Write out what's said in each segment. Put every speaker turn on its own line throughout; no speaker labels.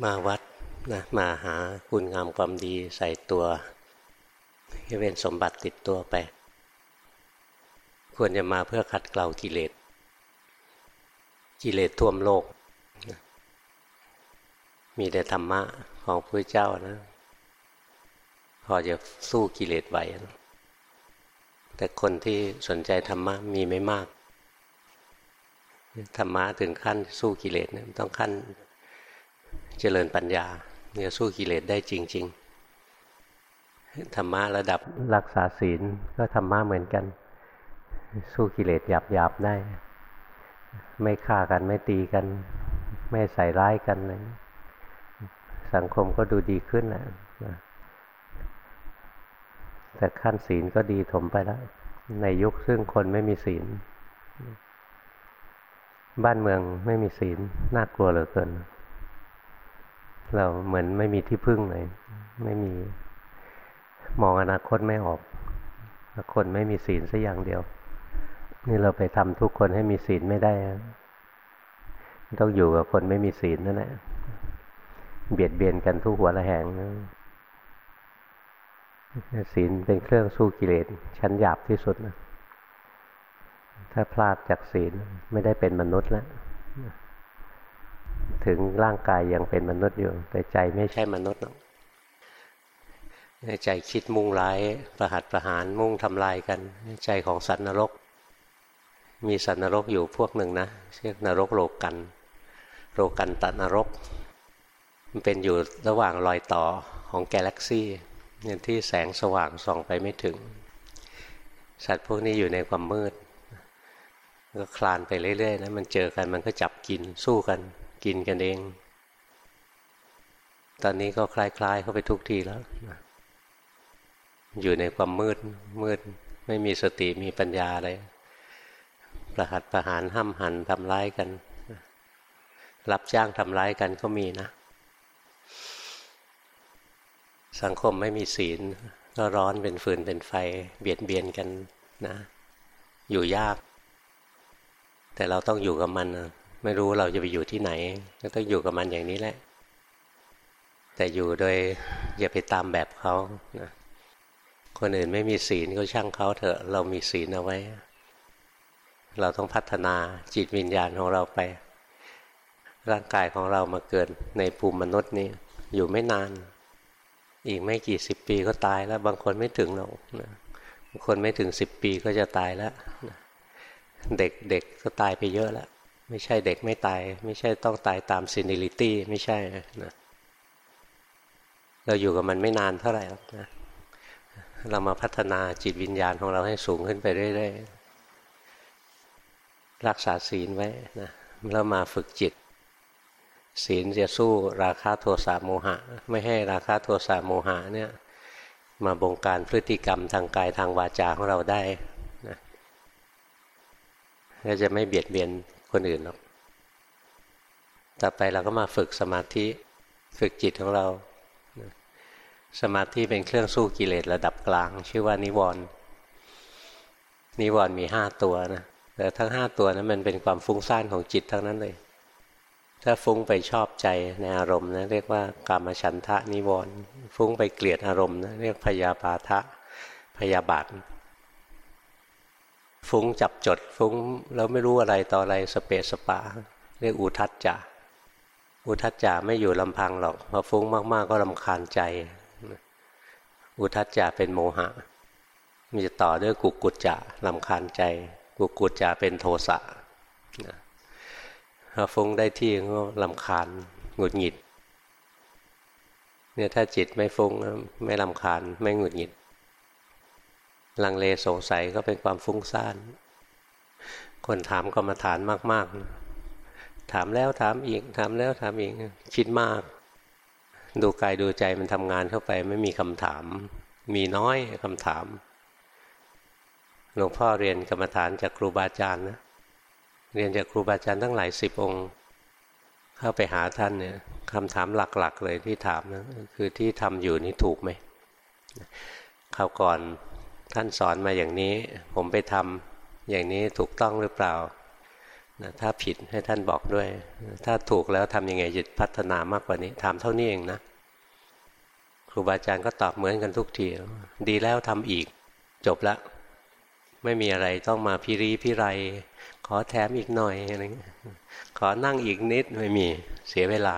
มาวัดนะมาหาคุณงามความดีใส่ตัวให้เป็นสมบัติติดตัวไป ควรจะมาเพื่อขัดเกลากิเลส กิเลสท่วมโลก มีแต่ธรรมะของพระเจ้านะ พอจะสู้กิเลสไหวนะแต่คนที่สนใจธรรมะมีไม่มาก ธรรมะถึงขั้นสู้กิเลสเนี่ยต้องขั้น เจริญปัญญาเนี่ยสู้กิเลสได้จริง ๆ ธรรมะระดับรักษาศีลก็ธรรมะเหมือนกัน สู้กิเลสหยาบๆได้ ไม่ฆ่ากันไม่ตีกัน ไม่ใส่ร้ายกันเลยสังคมก็ดูดีขึ้นนะแต่ขั้นศีลก็ดีถมไปแล้ว ในยุคซึ่งคนไม่มีศีล บ้านเมืองไม่มีศีล น่ากลัวเหลือเกิน เราเหมือนไม่มีที่พึ่งเลย ไม่มีมองอนาคตไม่ออกคนไม่มีศีลสักอย่างเดียว นี่เราไปทำทุกคนให้มีศีลไม่ได้ ต้องอยู่กับคนไม่มีศีลนั่นแหละเบียดเบียนกันทุกหัวละแหงศีลเป็นเครื่องสู้กิเลสชั้นหยาบที่สุดนะถ้าพลาดจากศีลไม่ได้เป็นมนุษย์แล้ว ถึงร่างกายยังเป็นมนุษย์อยู่ แต่ใจไม่ใช่มนุษย์หรอกใจคิดมุ่งร้ายประหัตประหารมุ่งทำลายกัน ใจของสัตว์นรก มีสัตว์นรกอยู่พวกหนึ่งนะเรียกนรกโลกัน โลกันตันนรก มันเป็นอยู่ระหว่างรอยต่อของกาแล็กซี่เนี่ยที่แสงสว่างส่องไปไม่ถึง สัตว์พวกนี้อยู่ในความมืด ก็คลานไปเรื่อยๆนะมันเจอกันมันก็จับกินสู้กัน กินกันเอง ตอนนี้ก็คล้าย ๆ เข้าไปทุกทีแล้ว อยู่ในความมืดมืด ไม่มีสติมีปัญญาอะไร ประหัตประหารห้ามหันทำร้ายกัน รับจ้างทำร้ายกันก็มีนะ สังคมไม่มีศีล ก็ร้อนเป็นฟืนเป็นไฟ เบียดเบียนกันนะ อยู่ยาก แต่เราต้องอยู่กับมันนะ ไม่รู้เราจะไปอยู่ที่ไหน ก็ต้องอยู่กับมันอย่างนี้แหละ แต่อยู่โดยอย่าไปตามแบบเขานะคนอื่นไม่มีศีลก็ช่างเขาเถอะ เรามีศีลเอาไว้ เราต้องพัฒนาจิตวิญญาณของเราไป ร่างกายของเรามาเกิดในภูมิมนุษย์นี้ อยู่ไม่นาน อีกไม่กี่สิบปีก็ตายแล้ว บางคนไม่ถึงหรอกบางคนไม่ถึงสิบปีก็จะตายแล้วเด็กเด็กก็ตายไปเยอะแล้ว ไม่ใช่เด็กไม่ตาย ไม่ใช่ต้องตายตาม seniority ไม่ใช่นะเราอยู่กับมันไม่นานเท่าไหร่นะเรามาพัฒนาจิตวิญญาณของเราให้สูงขึ้นไปเรื่อยๆรักษาศีลไว้นะแล้วมาฝึกจิต ศีลจะสู้ราคาโทสะโมหะ ไม่ให้ราคาโทสะโมหะเนี่ยมาบงการพฤติกรรมทางกายทางวาจาของเราได้นะก็จะไม่เบียดเบียน คนอื่นหรอก ต่อไปเราก็มาฝึกสมาธิ ฝึกจิตของเรา สมาธิเป็นเครื่องสู้กิเลสระดับกลาง ชื่อว่านิวรณ์นิวรณ์มีห้าตัวนะแต่ทั้งห้าตัวนะั้นมันเป็นความฟุ้งซ่านของจิตทั้งนั้นเลย ถ้าฟุ้งไปชอบใจในอารมณ์นะเรียกว่ากามฉันทะนิวรณ์ฟุ้งไปเกลียดอารมณ์นะเรียกพยาบาทะพยาบาท ฟุ้งจับจด ฟุ้งแล้วไม่รู้อะไรต่ออะไรสเปสสปา เรียกอุทัจจาอุทัจจาไม่อยู่ลำพังหรอกพอฟุ้งมากๆก็ลำคาญใจ อุทัจจาเป็นโมหะมีจะต่อด้วยกุกุจจะลำคาญใจ กุกุจจะเป็นโทสะพอฟุ้งได้ที่ก็ลำคาญหงุดหงิดเนี่ยถ้าจิตไม่ฟุ้งไม่ลำคาญไม่หงุดหงิด ลังเลสงสัยก็เป็นความฟุ้งซ่าน คนถามกรรมฐานมาก ๆ ถามแล้วถามอีก ถามแล้วถามอีก คิดมาก ดูกายดูใจมันทำงานเข้าไปไม่มีคำถาม มีน้อยคำถาม หลวงพ่อเรียนกรรมฐานจากครูบาอาจารย์นะ เรียนจากครูบาอาจารย์ตั้งหลายสิบองค์ เข้าไปหาท่านเนี่ยคำถามหลักๆ เลยที่ถามนะคือที่ทำอยู่นี่ถูกไหมคราวก่อน ท่านสอนมาอย่างนี้ ผมไปทำอย่างนี้ถูกต้องหรือเปล่านะถ้าผิดให้ท่านบอกด้วย ถ้าถูกแล้วทำยังไงจะพัฒนามากกว่านี้ถามเท่านี้เองนะ ครูบาอาจารย์ก็ตอบเหมือนกันทุกที ดีแล้วทำอีก จบแล้วไม่มีอะไรต้องมาพิรีพิไร ขอแถมอีกหน่อยอะไรเงี้ยขอนั่งอีกนิดไม่มีเสียเวลา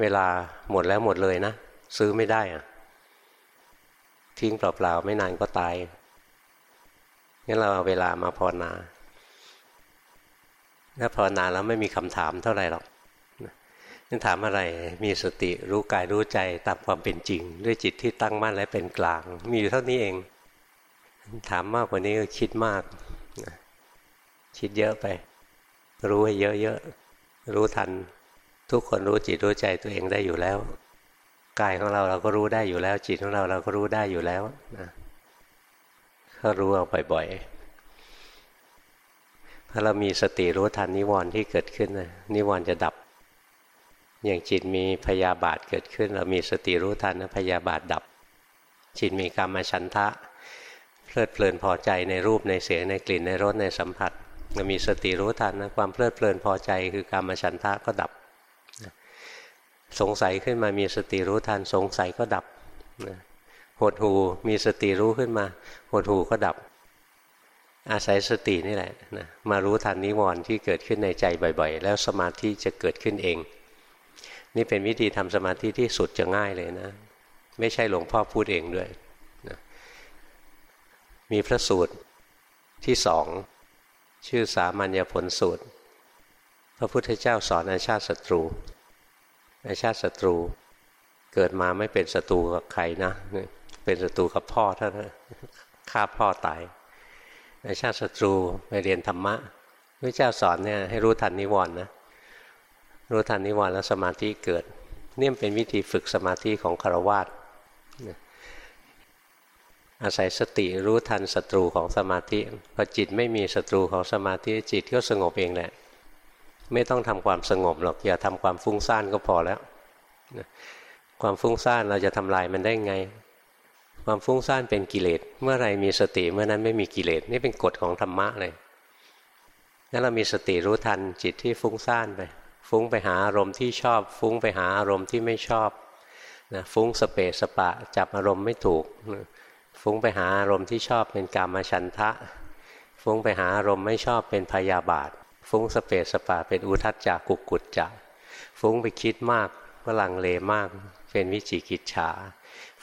เวลาหมดแล้วหมดเลยนะ ซื้อไม่ได้อะ ทิ้งเปล่าๆไม่นานก็ตายงั้นเราเอาเวลามาภาวนาถ้าภาวนาแล้วไม่มีคำถามเท่าไหร่หรอกนั่นถามอะไรมีสติรู้กายรู้ใจตามความเป็นจริง ด้วยจิตที่ตั้งมั่นและเป็นกลาง มีอยู่เท่านี้เอง ถามมากกว่านี้ก็คิดมากคิดเยอะไป รู้ให้เยอะๆรู้ทัน ทุกคนรู้จิตรู้ใจตัวเองได้อยู่แล้ว กายของเราเราก็รู้ได้อยู่แล้ว จิตของเราเราก็รู้ได้อยู่แล้วนะก็รู้เอาบ่อยๆถ้าเรามีสติรู้ทันนิวรณ์ที่เกิดขึ้นนะนิวรณ์จะดับ อย่างจิตมีพยาบาทเกิดขึ้น เรามีสติรู้ทันนะพยาบาทดับ จิตมีกรรมฉันทะเพลิดเพลินพอใจในรูปในเสียงในกลิ่นในรสในสัมผัสเรามีสติรู้ทันนะความเพลิดเพลินพอใจคือกรรมฉันทะก็ดับ สงสัยขึ้นมามีสติรู้ทันสงสัยก็ดับหดหูมีสติรู้ขึ้นมาหดหูก็ดับ อาศัยสตินี่แหละนะมารู้ทันนิวรณ์ที่เกิดขึ้นในใจบ่อย ๆ แล้วสมาธิจะเกิดขึ้นเอง นี่เป็นวิธีทำสมาธิที่สุดจะง่ายเลยนะ ไม่ใช่หลวงพ่อพูดเองด้วยนะมีพระสูตรที่สองชื่อสามัญญผลสูตร พระพุทธเจ้าสอนอาชาติศัตรู ชาติศัตรูเกิดมาไม่เป็นศัตรูกับใครนะ เป็นศัตรูกับพ่อเท่านั้นฆ่าพ่อตายอาชาติศัตรูไปเรียนธรรมะพระเจ้าสอนเนี่ยให้รู้ทันนิวรณ์นะรู้ทันนิวรณ์แล้วสมาธิเกิด เนี่ยเป็นวิธีฝึกสมาธิของคารวาสอาศัยสติรู้ทันศัตรูของสมาธิพอจิตไม่มีศัตรูของสมาธิจิตก็สงบเองแหละ ไม่ต้องทำความสงบหรอกอย่าทำความฟุ้งซ่านก็พอแล้วความฟุ้งซ่านเราจะทำลายมันได้ไง ความฟุ้งซ่านเป็นกิเลสเมื่อไรมีสติเมื่อนั้นไม่มีกิเลสนี่เป็นกฎของธรรมะเลยงั้นเรามีสติรู้ทันจิตที่ฟุ้งซ่านไป ฟุ้งไปหาอารมณ์ที่ชอบ ฟุ้งไปหาอารมณ์ที่ไม่ชอบนะฟุ้งสเปสปะจับอารมณ์ไม่ถูกฟุ้งไปหาอารมณ์ที่ชอบเป็นกามฉันทะ ฟุ้งไปหาอารมณ์ไม่ชอบเป็นพยาบาท ฟุ้งสเปสปะเป็นอุทัจจากกุกกุจจะฟุ้งไปคิดมากก็ลังเลมาก เป็นวิจิกิจฉา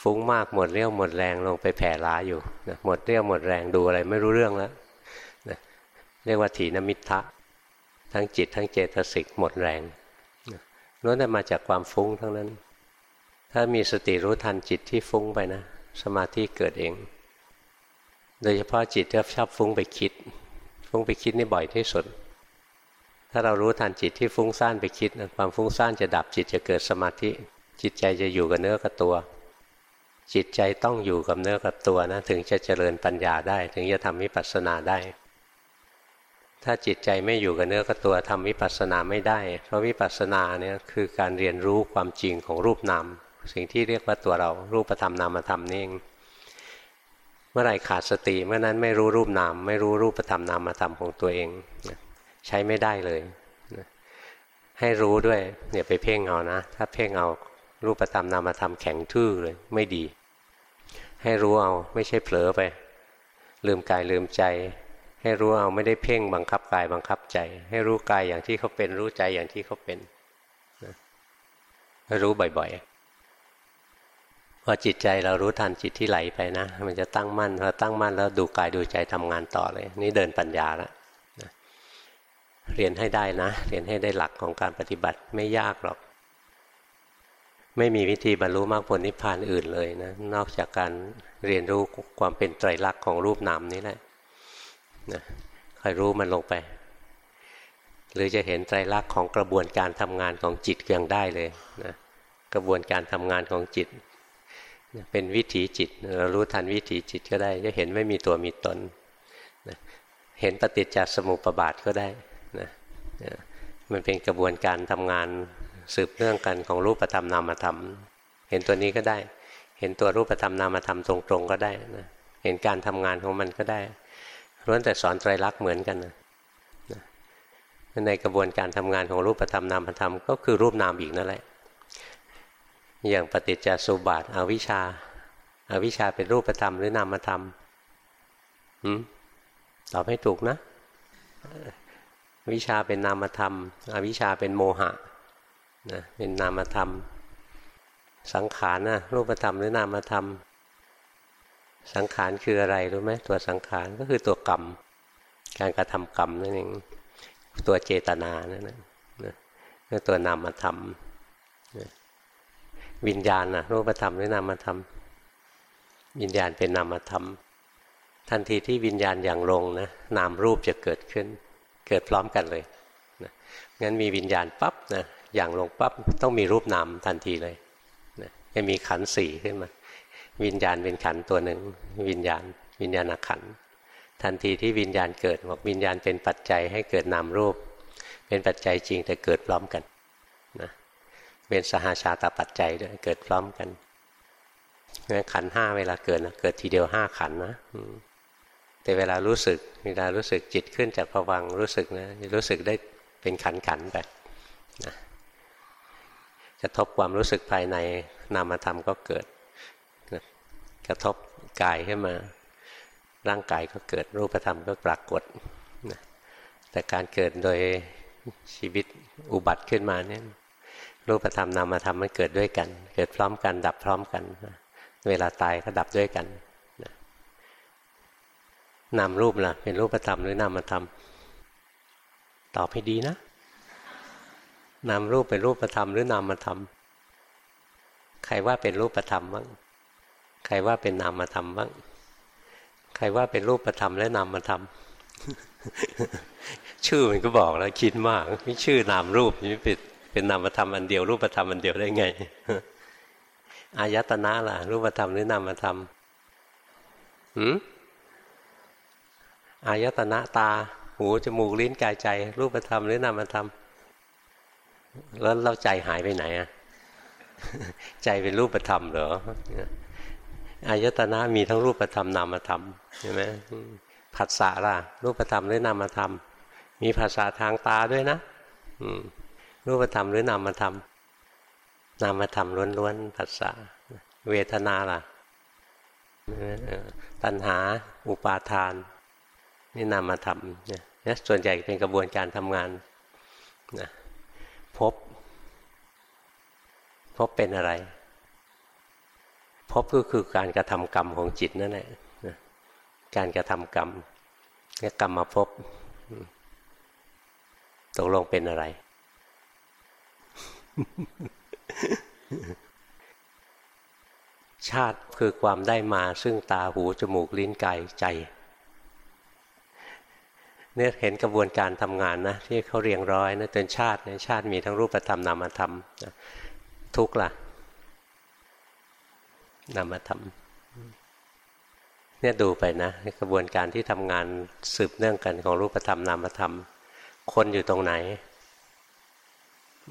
ฟุ้งมากหมดเรี่ยวหมดแรงลงไปแผ่ล้าอยู่นะหมดเรี่ยวหมดแรงดูอะไรไม่รู้เรื่องแล้วนะเรียกว่าถีนมิทะทั้งจิตทั้งเจตสิกหมดแรงล้วนแต่มาจากความฟุ้งทั้งนั้น ถ้ามีสติรู้ทันจิตที่ฟุ้งไปนะ สมาธิเกิดเอง โดยเฉพาะจิตที่ชอบฟุ้งไปคิด ฟุ้งไปคิดนี่บ่อยที่สุด ถ้าเรารู้ทันจิตที่ฟุ้งซ่านไปคิดความฟุ้งซ่านจะดับจิตจะเกิดสมาธิ จิตใจจะอยู่กับเนื้อกับตัว จิตใจต้องอยู่กับเนื้อกับตัวนะถึงจะเจริญปัญญาได้ ถึงจะทำวิปัสสนาได้ ถ้าจิตใจไม่อยู่กับเนื้อกับตัวทำวิปัสสนาไม่ได้ เพราะวิปัสสนาเนี่ยคือการเรียนรู้ความจริงของรูปนามสิ่งที่เรียกว่าตัวเรารูปธรรมนามธรรมนี่เองเมื่อไหร่ขาดสติเมื่อนั้นไม่รู้รูปนาม ไม่รู้รูปธรรมนามธรรมของตัวเอง ใช้ไม่ได้เลยให้รู้ด้วยอย่าไปเพ่งเอานะ ถ้าเพ่งเอารูปธรรมนามธรรมแข็งทื่อเลยไม่ดี ให้รู้เอาไม่ใช่เผลอไป ลืมกายลืมใจ ให้รู้เอาไม่ได้เพ่งบังคับกายบังคับใจ ให้รู้กายอย่างที่เขาเป็นรู้ใจอย่างที่เขาเป็นรู้บ่อยๆพอจิตใจเรารู้ทันจิตที่ไหลไปนะ มันจะตั้งมั่นพอตั้งมั่นแล้วดูกายดูใจทำงานต่อเลย นี่เดินปัญญาแล้ว เรียนให้ได้นะ เรียนให้ได้หลักของการปฏิบัติไม่ยากหรอก ไม่มีวิธีบรรลุมรรคผลนิพพานอื่นเลยนะ นอกจากการเรียนรู้ความเป็นไตรลักษณ์ของรูปนามนี้แหละนะคอยรู้มันลงไป หรือจะเห็นไตรลักษณ์ของกระบวนการทำงานของจิตยังได้เลยนะกระบวนการทำงานของจิต เป็นวิถีจิตเรารู้ทันวิถีจิตก็ได้ จะเห็นไม่มีตัวมีตนนะเห็นปฏิจจสมุปบาทก็ได้ นะมันเป็นกระบวนการทำงานสืบเรื่องกันของรูปธรรมนามธรรม เห็นตัวนี้ก็ได้ เห็นตัวรูปธรรมนามธรรมตรงๆก็ได้นะเห็นการทำงานของมันก็ได้ล้วนแต่สอนไตรลักษณ์เหมือนกันนะในกระบวนการทำงานของรูปธรรมนามธรรมก็คือรูปนามอีกนั่นแหละ อย่างปฏิจจสุบาทอวิชชาอาวิชชาเป็นรูปธรรมหรือนามธรรมตอบให้ถูกนะ วิชาเป็นนามธรรม อวิชาเป็นโมหะนะเป็นนามธรรม สังขารนะรูปธรรมหรือนามธรรม สังขารคืออะไรรู้ไหมตัวสังขารก็คือตัวกรรม การกระทำกรรมนั่นเองตัวเจตนานั่นนะก็ตัวนามธรรมวิญญาณนะรูปธรรมหรือนามธรรม วิญญาณเป็นนามธรรม ทันทีที่วิญญาณอย่างลงนะนามรูปจะเกิดขึ้น เกิดพร้อมกันเลยนะงั้นมีวิญญาณปั๊บนะอย่างลงปั๊บต้องมีรูปนามทันทีเลยนะจะมีขันสี่ขึ้นมา วิญญาณเป็นขันตัวหนึ่ง วิญญาณ วิญญาณขันทันทีที่วิญญาณเกิดบอกวิญญาณเป็นปัจจัยให้เกิดนามรูป เป็นปัจจัยจริงแต่เกิดพร้อมกันนะเป็นสหาชาตปัจจัยด้วยเกิดพร้อมกันงั้นขันห้าเวลาเกิดนะเกิดทีเดียวห้าขันนะ แต่เวลารู้สึกเวลารู้สึกจิตขึ้นจากผวังรู้สึกนะรู้สึกได้เป็นขันขันไปนะกระทบความรู้สึกภายในนามธรรมก็เกิดกระทบกายขึ้นมา ร่างกายก็เกิดรูปธรรมก็ปรากฏนะแต่การเกิดโดยชีวิตอุบัติขึ้นมาเนี่ยรูปธรรมนามธรรมมันเกิดด้วยกัน เกิดพร้อมกันดับพร้อมกันนะเวลาตายก็ดับด้วยกัน นามรูปล่ะ เป็นรูปธรรมหรือนามธรรมตอบให้ดีนะ นามรูปเป็นรูปธรรมหรือนามธรรมใครว่าเป็นรูปธรรมบ้างใครว่าเป็นนามธรรมบ้างใครว่าเป็นรูปธรรมและนามธรรมชื่อมันก็บอกแล้วคิดมากไม่ชื่อนามรูปนี่เป็นเป็นนามธรรมอันเดียว รูปธรรมอันเดียวได้ไงอายตนะล่ะ รูปธรรมหรือนามธรรมหืม อายตนะตา หูจมูกลิ้นกายใจ รูปธรรมหรือนามธรรม แล้วเราใจหายไปไหนอะใจเป็นรูปธรรมเหรออายตนะมีทั้งรูปธรรมนามธรรมใช่ไหมผัสสะล่ะ รูปธรรมหรือนามธรรม มีภาษาทางตาด้วยนะรูปธรรมหรือนามธรรม นามธรรมล้วนๆผัสสะเวทนาล่ะตัณหา อุปาทาน นี่นามธรรมเนี่ยส่วนใหญ่เป็นกระบวนการทำงานนะพบ พบเป็นอะไร พบก็คือการกระทำกรรมของจิตนั่นแหละการกระทำกรรมนี่กรรมมาพบตกลงเป็นอะไร ชาติคือความได้มาซึ่งตาหูจมูกลิ้นกายใจ เนี่ยเห็นกระบวนการทำงานนะที่เขาเรียงร้อยนะจนชาติเนี่ยชาติมีทั้งรูปธรรมนามธรรมทุกข์ล่ะนามธรรมเนี่ยดูไปนะกระบวนการที่ทำงานสืบเนื่องกันของรูปธรรมนามธรรม คนอยู่ตรงไหน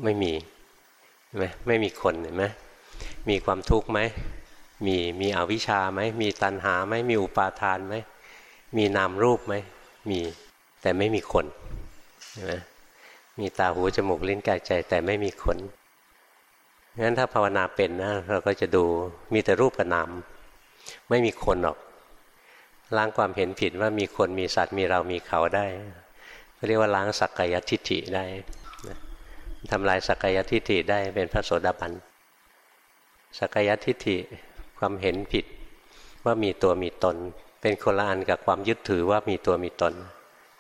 ไม่มีไหมไม่มีคนเห็นไหมมีความทุกข์ไหมมีมีอวิชชาไหมมีตัณหาไหมมีอุปาทานไหมมีนามรูปไหมมี แต่ไม่มีคนใช่ไหมมีตาหูจมูกลิ้นกายใจแต่ไม่มีคนงั้นถ้าภาวนาเป็นนะเราก็จะดูมีแต่รูปกับนามไม่มีคนหรอกล้างความเห็นผิดว่ามีคนมีสัตว์มีเรามีเขาได้เรียกว่าล้างสักกายทิฏฐิได้ทำลายสักกายทิฏฐิได้เป็นพระโสดาบันสักกายทิฏฐิความเห็นผิดว่ามีตัวมีตน เป็นคนละอันกับความยึดถือว่ามีตัวมีตน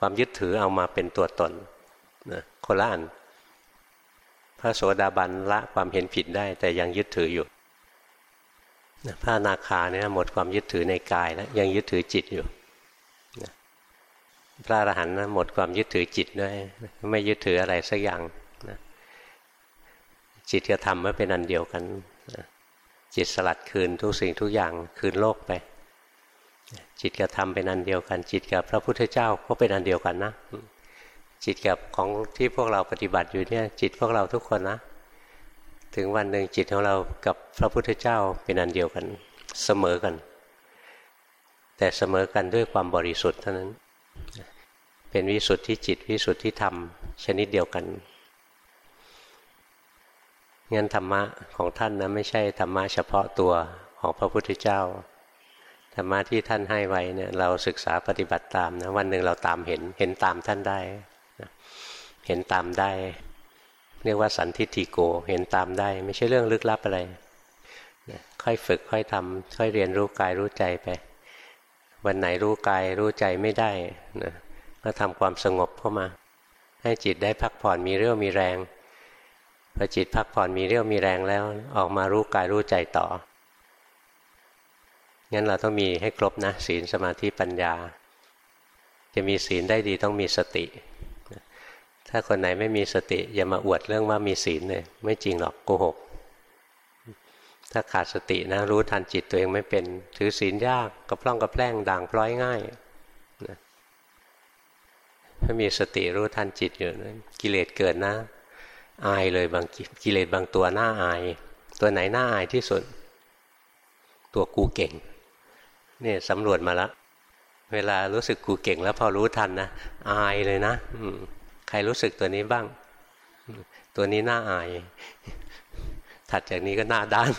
ความยึดถือเอามาเป็นตัวตนคนละอันพระโสดาบันละความเห็นผิดได้ แต่ยังยึดถืออยู่พระนาคาเนี่ยหมดความยึดถือในกายแล้วยังยึดถือจิตอยู่พระอรหันต์หมดความยึดถือจิตด้วยไม่ยึดถืออะไรสักอย่างนะจิตกับธรรมไม่เป็นอันเดียวกันจิตสลัดคืนทุกสิ่งทุกอย่างคืนโลกไป จิตกับธรรมเป็นอันเดียวกัน จิตกับพระพุทธเจ้าก็เป็นอันเดียวกันนะ จิตกับของที่พวกเราปฏิบัติอยู่เนี่ย จิตพวกเราทุกคนนะ ถึงวันหนึ่งจิตของเรากับพระพุทธเจ้าเป็นอันเดียวกันเสมอกัน แต่เสมอกันด้วยความบริสุทธิ์เท่านั้นเเป็นวิสุทธิจิตวิสุทธิธรรมชนิดเดียวกันงั้นธรรมะของท่านนะไม่ใช่ธรรมะเฉพาะตัวของพระพุทธเจ้า ธรรมะที่ท่านให้ไว้เนี่ยเราศึกษาปฏิบัติตามนะวันหนึ่งเราตามเห็นเห็นตามท่านได้เห็นตามได้ เรียกว่าสันทิฏฐิโกเห็นตามได้ ไม่ใช่เรื่องลึกลับอะไรค่อยฝึกค่อยทำค่อยเรียนรู้กายรู้ใจไป วันไหนรู้กายรู้ใจไม่ได้นะก็ทำความสงบเข้ามา ให้จิตได้พักผ่อนมีเรี่ยวมีแรงพอจิตพักผ่อนมีเรี่ยวมีแรงแล้ว ออกมารู้กายรู้ใจต่อ งั้นเราต้องมีให้ครบนะศีลสมาธิปัญญา จะมีศีลได้ดีต้องมีสติ ถ้าคนไหนไม่มีสติ อย่ามาอวดเรื่องว่ามีศีลเลยไม่จริงหรอกโกหก ถ้าขาดสตินะรู้ทันจิตตัวเองไม่เป็นถือศีลยากกระพร่องกระแพร่งด่างพร้อยง่ายถ้ามีสติรู้ทันจิตอยู่กิเลสเกิดนะอายเลยบางกิเลสบางตัวหน้าอาย ตัวไหนหน้าอายที่สุด ตัวกูเก่ง เนี่ยสำรวจมาแล้วเวลารู้สึกกูเก่งแล้วพอรู้ทันนะอายเลยนะใครรู้สึกตัวนี้บ้าง ตัวนี้น้าอาย ถัดจากนี้ก็หน้าด้าน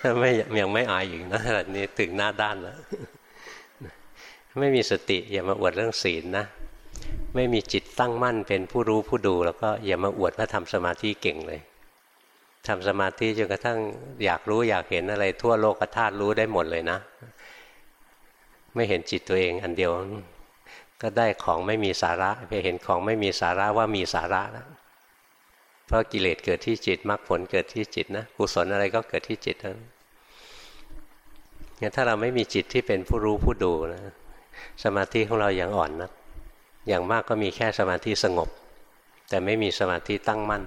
ถ้าไม่ยังไม่อายอีกนะขนาดนี้ถึงหน้าด้านแล้วไม่มีสติอย่ามาอวดเรื่องศีลนะไม่มีจิตตั้งมั่นเป็นผู้รู้ผู้ดู แล้วก็อย่ามาอวดว่าทำสมาธิเก่งเลย ทำสมาธิจนกระทั่งอยากรู้อยากเห็นอะไร ทั่วโลกธาตุรู้ได้หมดเลยนะ ไม่เห็นจิตตัวเองอันเดียว ก็ได้ของไม่มีสาระไปเห็นของไม่มีสาระว่ามีสาระแล้วเพราะกิเลสเกิดที่จิตมรรคผลเกิดที่จิตนะกุศลอะไรก็เกิดที่จิตนั้นงั้นถ้าเราไม่มีจิตที่เป็นผู้รู้ผู้ดูนะสมาธิของเรายังอ่อนนะอย่างมากก็มีแค่สมาธิสงบ แต่ไม่มีสมาธิตั้งมั่น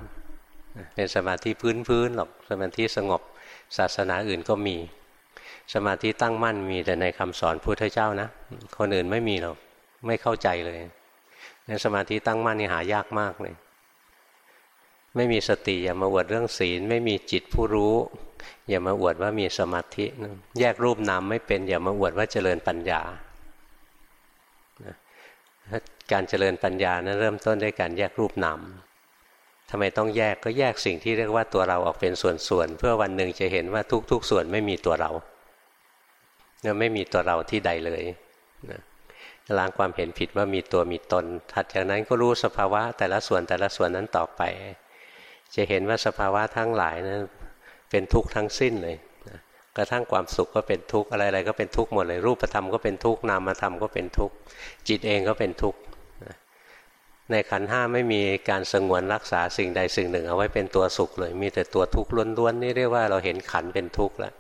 เป็นสมาธิพื้นๆหรอกสมาธิสงบศาสนาอื่นก็มี สมาธิตั้งมั่นมีแต่ในคำสอนพุทธเจ้านะ คนอื่นไม่มีหรอกไม่เข้าใจเลยนั้นสมาธิตั้งมั่นนี่หายากมากเลย ไม่มีสติอย่ามาอวดเรื่องศีล ไม่มีจิตผู้รู้ อย่ามาอวดว่ามีสมาธิแยกรูปนามไม่เป็น อย่ามาอวดว่าเจริญปัญญาการเจริญปัญญานะั้นเริ่มต้นด้วยการแยกรูปนาม ทำไมต้องแยกก็แยกสิ่งที่เรียกว่าตัวเราออกเป็นส่วนๆเพื่อวันหนึ่งจะเห็นว่าทุก ๆ ส่วนไม่มีตัวเราไม่มีตัวเราที่ใดเลยนะล้างความเห็นผิดว่ามีตัวมีตน ถัดจากนั้นก็รู้สภาวะแต่ละส่วนแต่ละส่วนนั้นต่อไป จะเห็นว่าสภาวะทั้งหลายนะั้นเป็นทุกข์ทั้งสิ้นเลยกระทั่งความสุขก็เป็นทุกข์อะไรๆก็เป็นทุกข์หมดเลยรูปธรรมก็เป็นทุกข์นามธรรมก็เป็นทุกข์จิตเองก็เป็นทุกข์ ในขันห้าไม่มีการสงวนรักษาสิ่งใดสิ่งหนึ่ง เอาไว้เป็นตัวสุขเลย มีแต่ตัวทุกข์ล้วนๆนี่เรียกว่าเราเห็นขันเป็นทุกข์แล้ว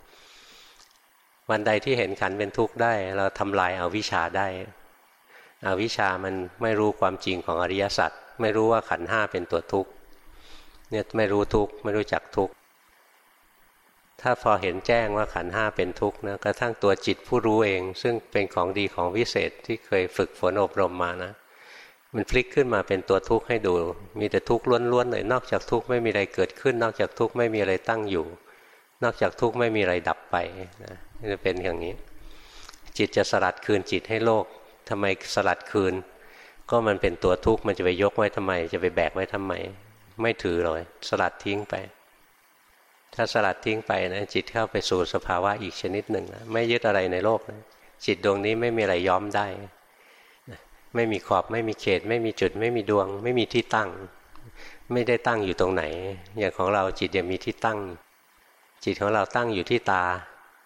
วันใดที่เห็นขันเป็นทุกข์ได้ เราทำลายอาวิชชาได้อวิชชามันไม่รู้ความจริงของอริยสัจไม่รู้ว่าขันห้าเป็นตัวทุกข์เนี่ยไม่รู้ทุกข์ไม่รู้จักทุกข์ถ้าพอเห็นแจ้งว่าขันห้าเป็นทุกข์นะกระทั่งตัวจิตผู้รู้เอง ซึ่งเป็นของดีของวิเศษที่เคยฝึกฝนอบรมมานะ มันพลิกขึ้นมาเป็นตัวทุกข์ให้ดู มีแต่ทุกข์ล้วนๆเลยนอกจากทุกข์ไม่มีอะไรเกิดขึ้น นอกจากทุกข์ไม่มีอะไรตั้งอยู่ นอกจากทุกข์ไม่มีอะไรดับไปนะจะเป็นอย่างนี้ จิตจะสลัดคืนจิตให้โลกทำไมสลัดคืน ก็มันเป็นตัวทุกข์มันจะไปยกไว้ทำไม จะไปแบกไว้ทำไม ไม่ถือเลยสลัดทิ้งไป ถ้าสลัดทิ้งไปนะจิตเข้าไปสู่สภาวะอีกชนิดหนึ่งนะไม่ยึดอะไรในโลกนะจิตดวงนี้ไม่มีอะไรย้อมได้ ไม่มีขอบไม่มีเขต ไม่มีจุด ไม่มีดวง ไม่มีที่ตั้ง ไม่ได้ตั้งอยู่ตรงไหน อย่างของเราจิตยังมีที่ตั้ง จิตของเราตั้งอยู่ที่ตา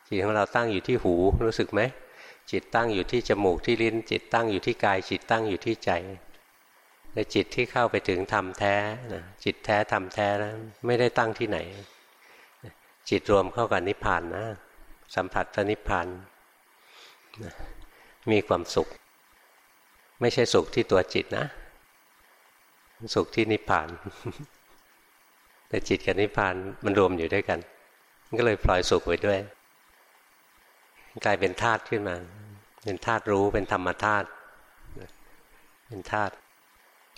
จิตของเราตั้งอยู่ที่หูรู้สึกไหมจิตตั้งอยู่ที่จมูกที่ลิ้น จิตตั้งอยู่ที่กาย จิตตั้งอยู่ที่ใจแต่จิตที่เข้าไปถึงธรรมแท้นะจิตแท้ธรรมแท้นะไม่ได้ตั้งที่ไหน จิตรวมเข้ากับนิพพานนะ สัมผัสพระนิพพานมีความสุข ไม่ใช่สุขที่ตัวจิตนะ สุขที่นิพพาน แต่จิตกับนิพพานมันรวมอยู่ด้วยกันก็เลยปล่อยสุขไว้ด้วย กลายเป็นธาตุขึ้นมา เป็นธาตุรู้เป็นธรรมธาตุเป็นธาตุ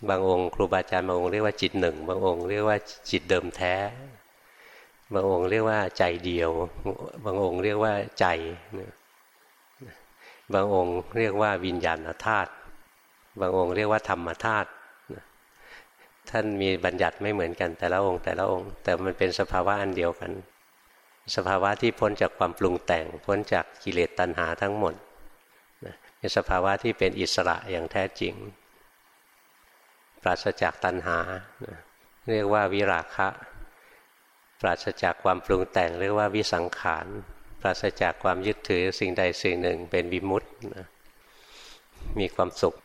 บางองค์ ครูบาอาจารย์บางองค์เรียกว่าจิตหนึ่งบางองค์เรียกว่าจิตเดิมแท้ บางองค์เรียกว่าใจเดียว บางองค์เรียกว่าใจ บางองค์เรียกว่าวิญญาณธาตุ บางองค์เรียกว่าธรรมธาตุท่านมีบัญญัติไม่เหมือนกันแต่ละองค์แต่ละองค์ แต่มันเป็นสภาวะอันเดียวกัน สภาวะที่พ้นจากความปรุงแต่ง พ้นจากกิเลสตัณหาทั้งหมดเป็นสภาวะที่เป็นอิสระอย่างแท้จริง ปราศจากตัณหา เรียกว่าวิราคะ ปราศจากความปรุงแต่ง เรียกว่าวิสังขารปราศจากความยึดถือสิ่งใดสิ่งหนึ่งเป็นวิมุตต์มีความสุข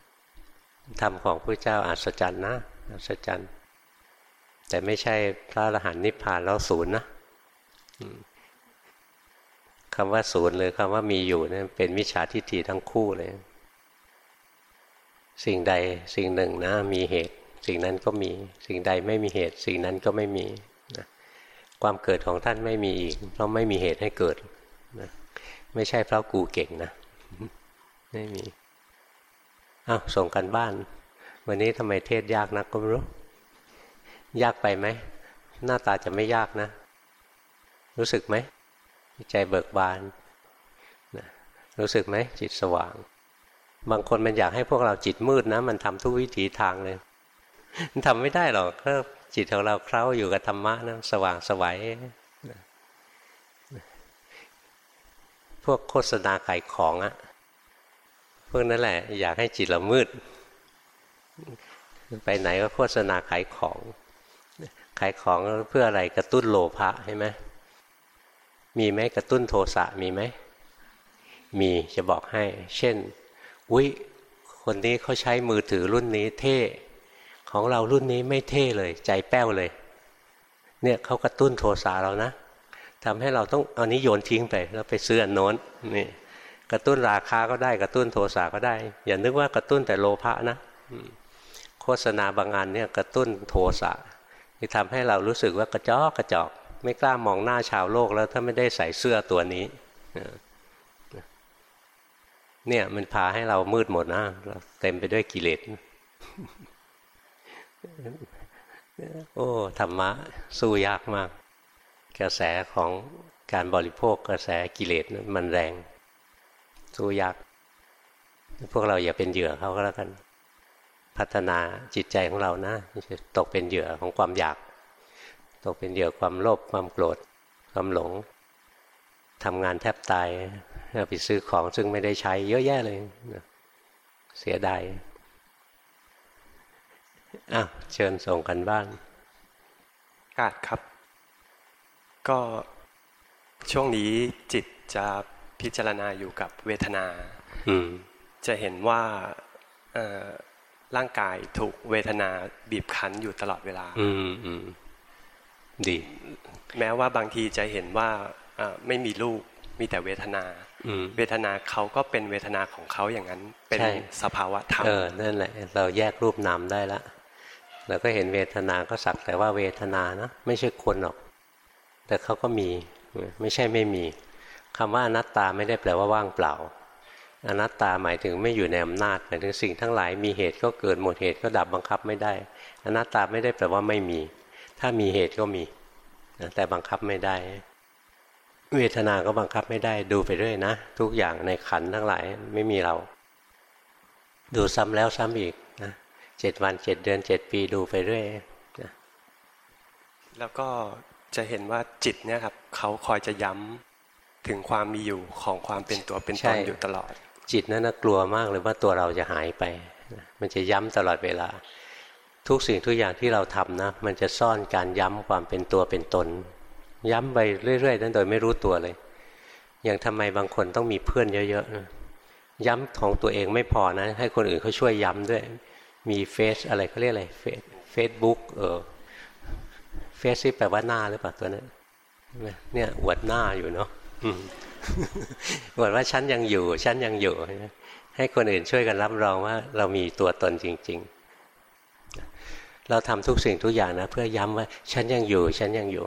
ธรรมของพระเจ้าอัศจรรย์นะอัศจรรย์แต่ไม่ใช่พระอรหันต์นิพพานแล้วศูนย์นะคำว่าศูนย์หรือคำว่ามีอยู่นี่เป็นมิจฉาทิฏฐิทั้งคู่เลย สิ่งใดสิ่งหนึ่งนะ มีเหตุ สิ่งนั้นก็มี สิ่งใดไม่มีเหตุ สิ่งนั้นก็ไม่มีนะความเกิดของท่านไม่มีอีก เพราะไม่มีเหตุให้เกิดนะไม่ใช่เพราะกูเก่งนะ ไม่มี อ้าวส่งกันบ้าน วันนี้ทำไมเทศยากนักก็ไม่รู้ ยากไปไหม หน้าตาจะไม่ยากนะ รู้สึกไหม ใจเบิกบานรู้สึกไหม จิตสว่าง บางคนมันอยากให้พวกเราจิตมืดนะ มันทำทุกวิถีทางเลยมันทำไม่ได้หรอกก็จิตของเราเคล้าอยู่กับธรรมะนะสว่างสวัยพวกโฆษณาขายของอะ พวกนั้นแหละ อยากให้จิตเรามืด ไปไหนก็โฆษณาขายของ ขายของเพื่ออะไรกระตุ้นโลภะใช่ไหมมีไหมกระตุ้นโทสะมีไหม มีจะบอกให้ เช่นอุ้ยคนนี้เขาใช้มือถือรุ่นนี้เท่ ของเรารุ่นนี้ไม่เท่เลย ใจแป้วเลย เนี่ยเขากระตุ้นโทสะเรานะทำให้เราต้องเอานี้โยนทิ้งไป แล้วไปซื้ออันโน้นนี่ กระตุ้นราคาก็ได้กระตุ้นโทสะก็ได้ อย่านึกว่ากระตุ้นแต่โลภะนะโฆษณาบางอันเนี่ยกระตุ้นโทสะที่ทำให้เรารู้สึกว่ากระจอกกระจอก ไม่กล้ามองหน้าชาวโลกแล้วถ้าไม่ได้ใส่เสื้อตัวนี้เนี่ยมันพาให้เรามืดหมดนะเราเต็มไปด้วยกิเลสโอ้ธรรมะสู้ยากมาก กระแสของการบริโภคกระแสกิเลสมันแรง สู้ยากพวกเราอย่าเป็นเหยื่อเขาก็แล้วกัน พัฒนาจิตใจของเรานะตกเป็นเหยื่อของความอยาก ตกเป็นเหยื่อความโลภความโกรธความหลงทำงานแทบตายไปซื้อของซึ่งไม่ได้ใช้เยอะแยะเลยเสียดายอ้าวเชิญส่งกันบ้าน
กาดครับ ก็ช่วงนี้จิตจะ พิจารณาอยู่กับเวทนาจะเห็นว่าร่างกายถูกเวทนาบีบคั้นอยู่ตลอดเวลา
อืมดี
แม้ว่าบางทีจะเห็นว่าไม่มีลูกมีแต่เวทนาเวทนาเขาก็เป็นเวทนาของเขาอย่างนั้น เป็นสภาวะธรรม
เออนั่นแหละ เราแยกรูปนามได้ละเราก็เห็นเวทนาก็สักแต่ว่าเวทนานะไม่ใช่คนหรอก แต่เขาก็มีไม่ใช่ไม่มี คำว่าอนัตตาไม่ได้แปลว่าว่างเปล่า อนัตตาหมายถึงไม่อยู่ในอำนาจหมายถึงสิ่งทั้งหลายมีเหตุก็เกิดหมดเหตุก็ดับบังคับไม่ได้ อนัตตาไม่ได้แปลว่าไม่มี ถ้ามีเหตุก็มีแต่บังคับไม่ได้ เวทนาก็บังคับไม่ได้ดูไปเรื่อยนะ ทุกอย่างในขันทั้งหลายไม่มีเรา ดูซ้ำแล้วซ้ำอีกนะเจ็ดวันเจ็ดเดือนเจ็ดปีดูไปเรื่อยนะ
แล้วก็จะเห็นว่าจิตเนี่ยครับเขาคอยจะย้ำ ถึงความมีอยู่ของความเป็นตัวเป็นตนอยู่ตลอด
จิตนั้นนะกลัวมากเลยว่าตัวเราจะหายไป มันจะย้ำตลอดเวลา ทุกสิ่งทุกอย่างที่เราทำนะ มันจะซ่อนการย้ำความเป็นตัวเป็นตน ย้ำไปเรื่อยๆนั้นโดยไม่รู้ตัวเลย อย่างทำไมบางคนต้องมีเพื่อนเยอะๆนะย้ำของตัวเองไม่พอนะ ให้คนอื่นเขาช่วยย้ำด้วย มี face อะไรเขาเรียกอะไร face Facebook เออ face ที่แปลว่าหน้าหรือเปล่าตัวนั้นเนี่ยอวดหน้าอยู่เนาะ อวดว่าฉันยังอยู่ ฉันยังอยู่ ให้คนอื่นช่วยกันรับรองว่า เรามีตัวตนจริง ๆ เราทำทุกสิ่งทุกอย่างนะ เพื่อย้ำว่า ฉันยังอยู่ ฉันยังอยู่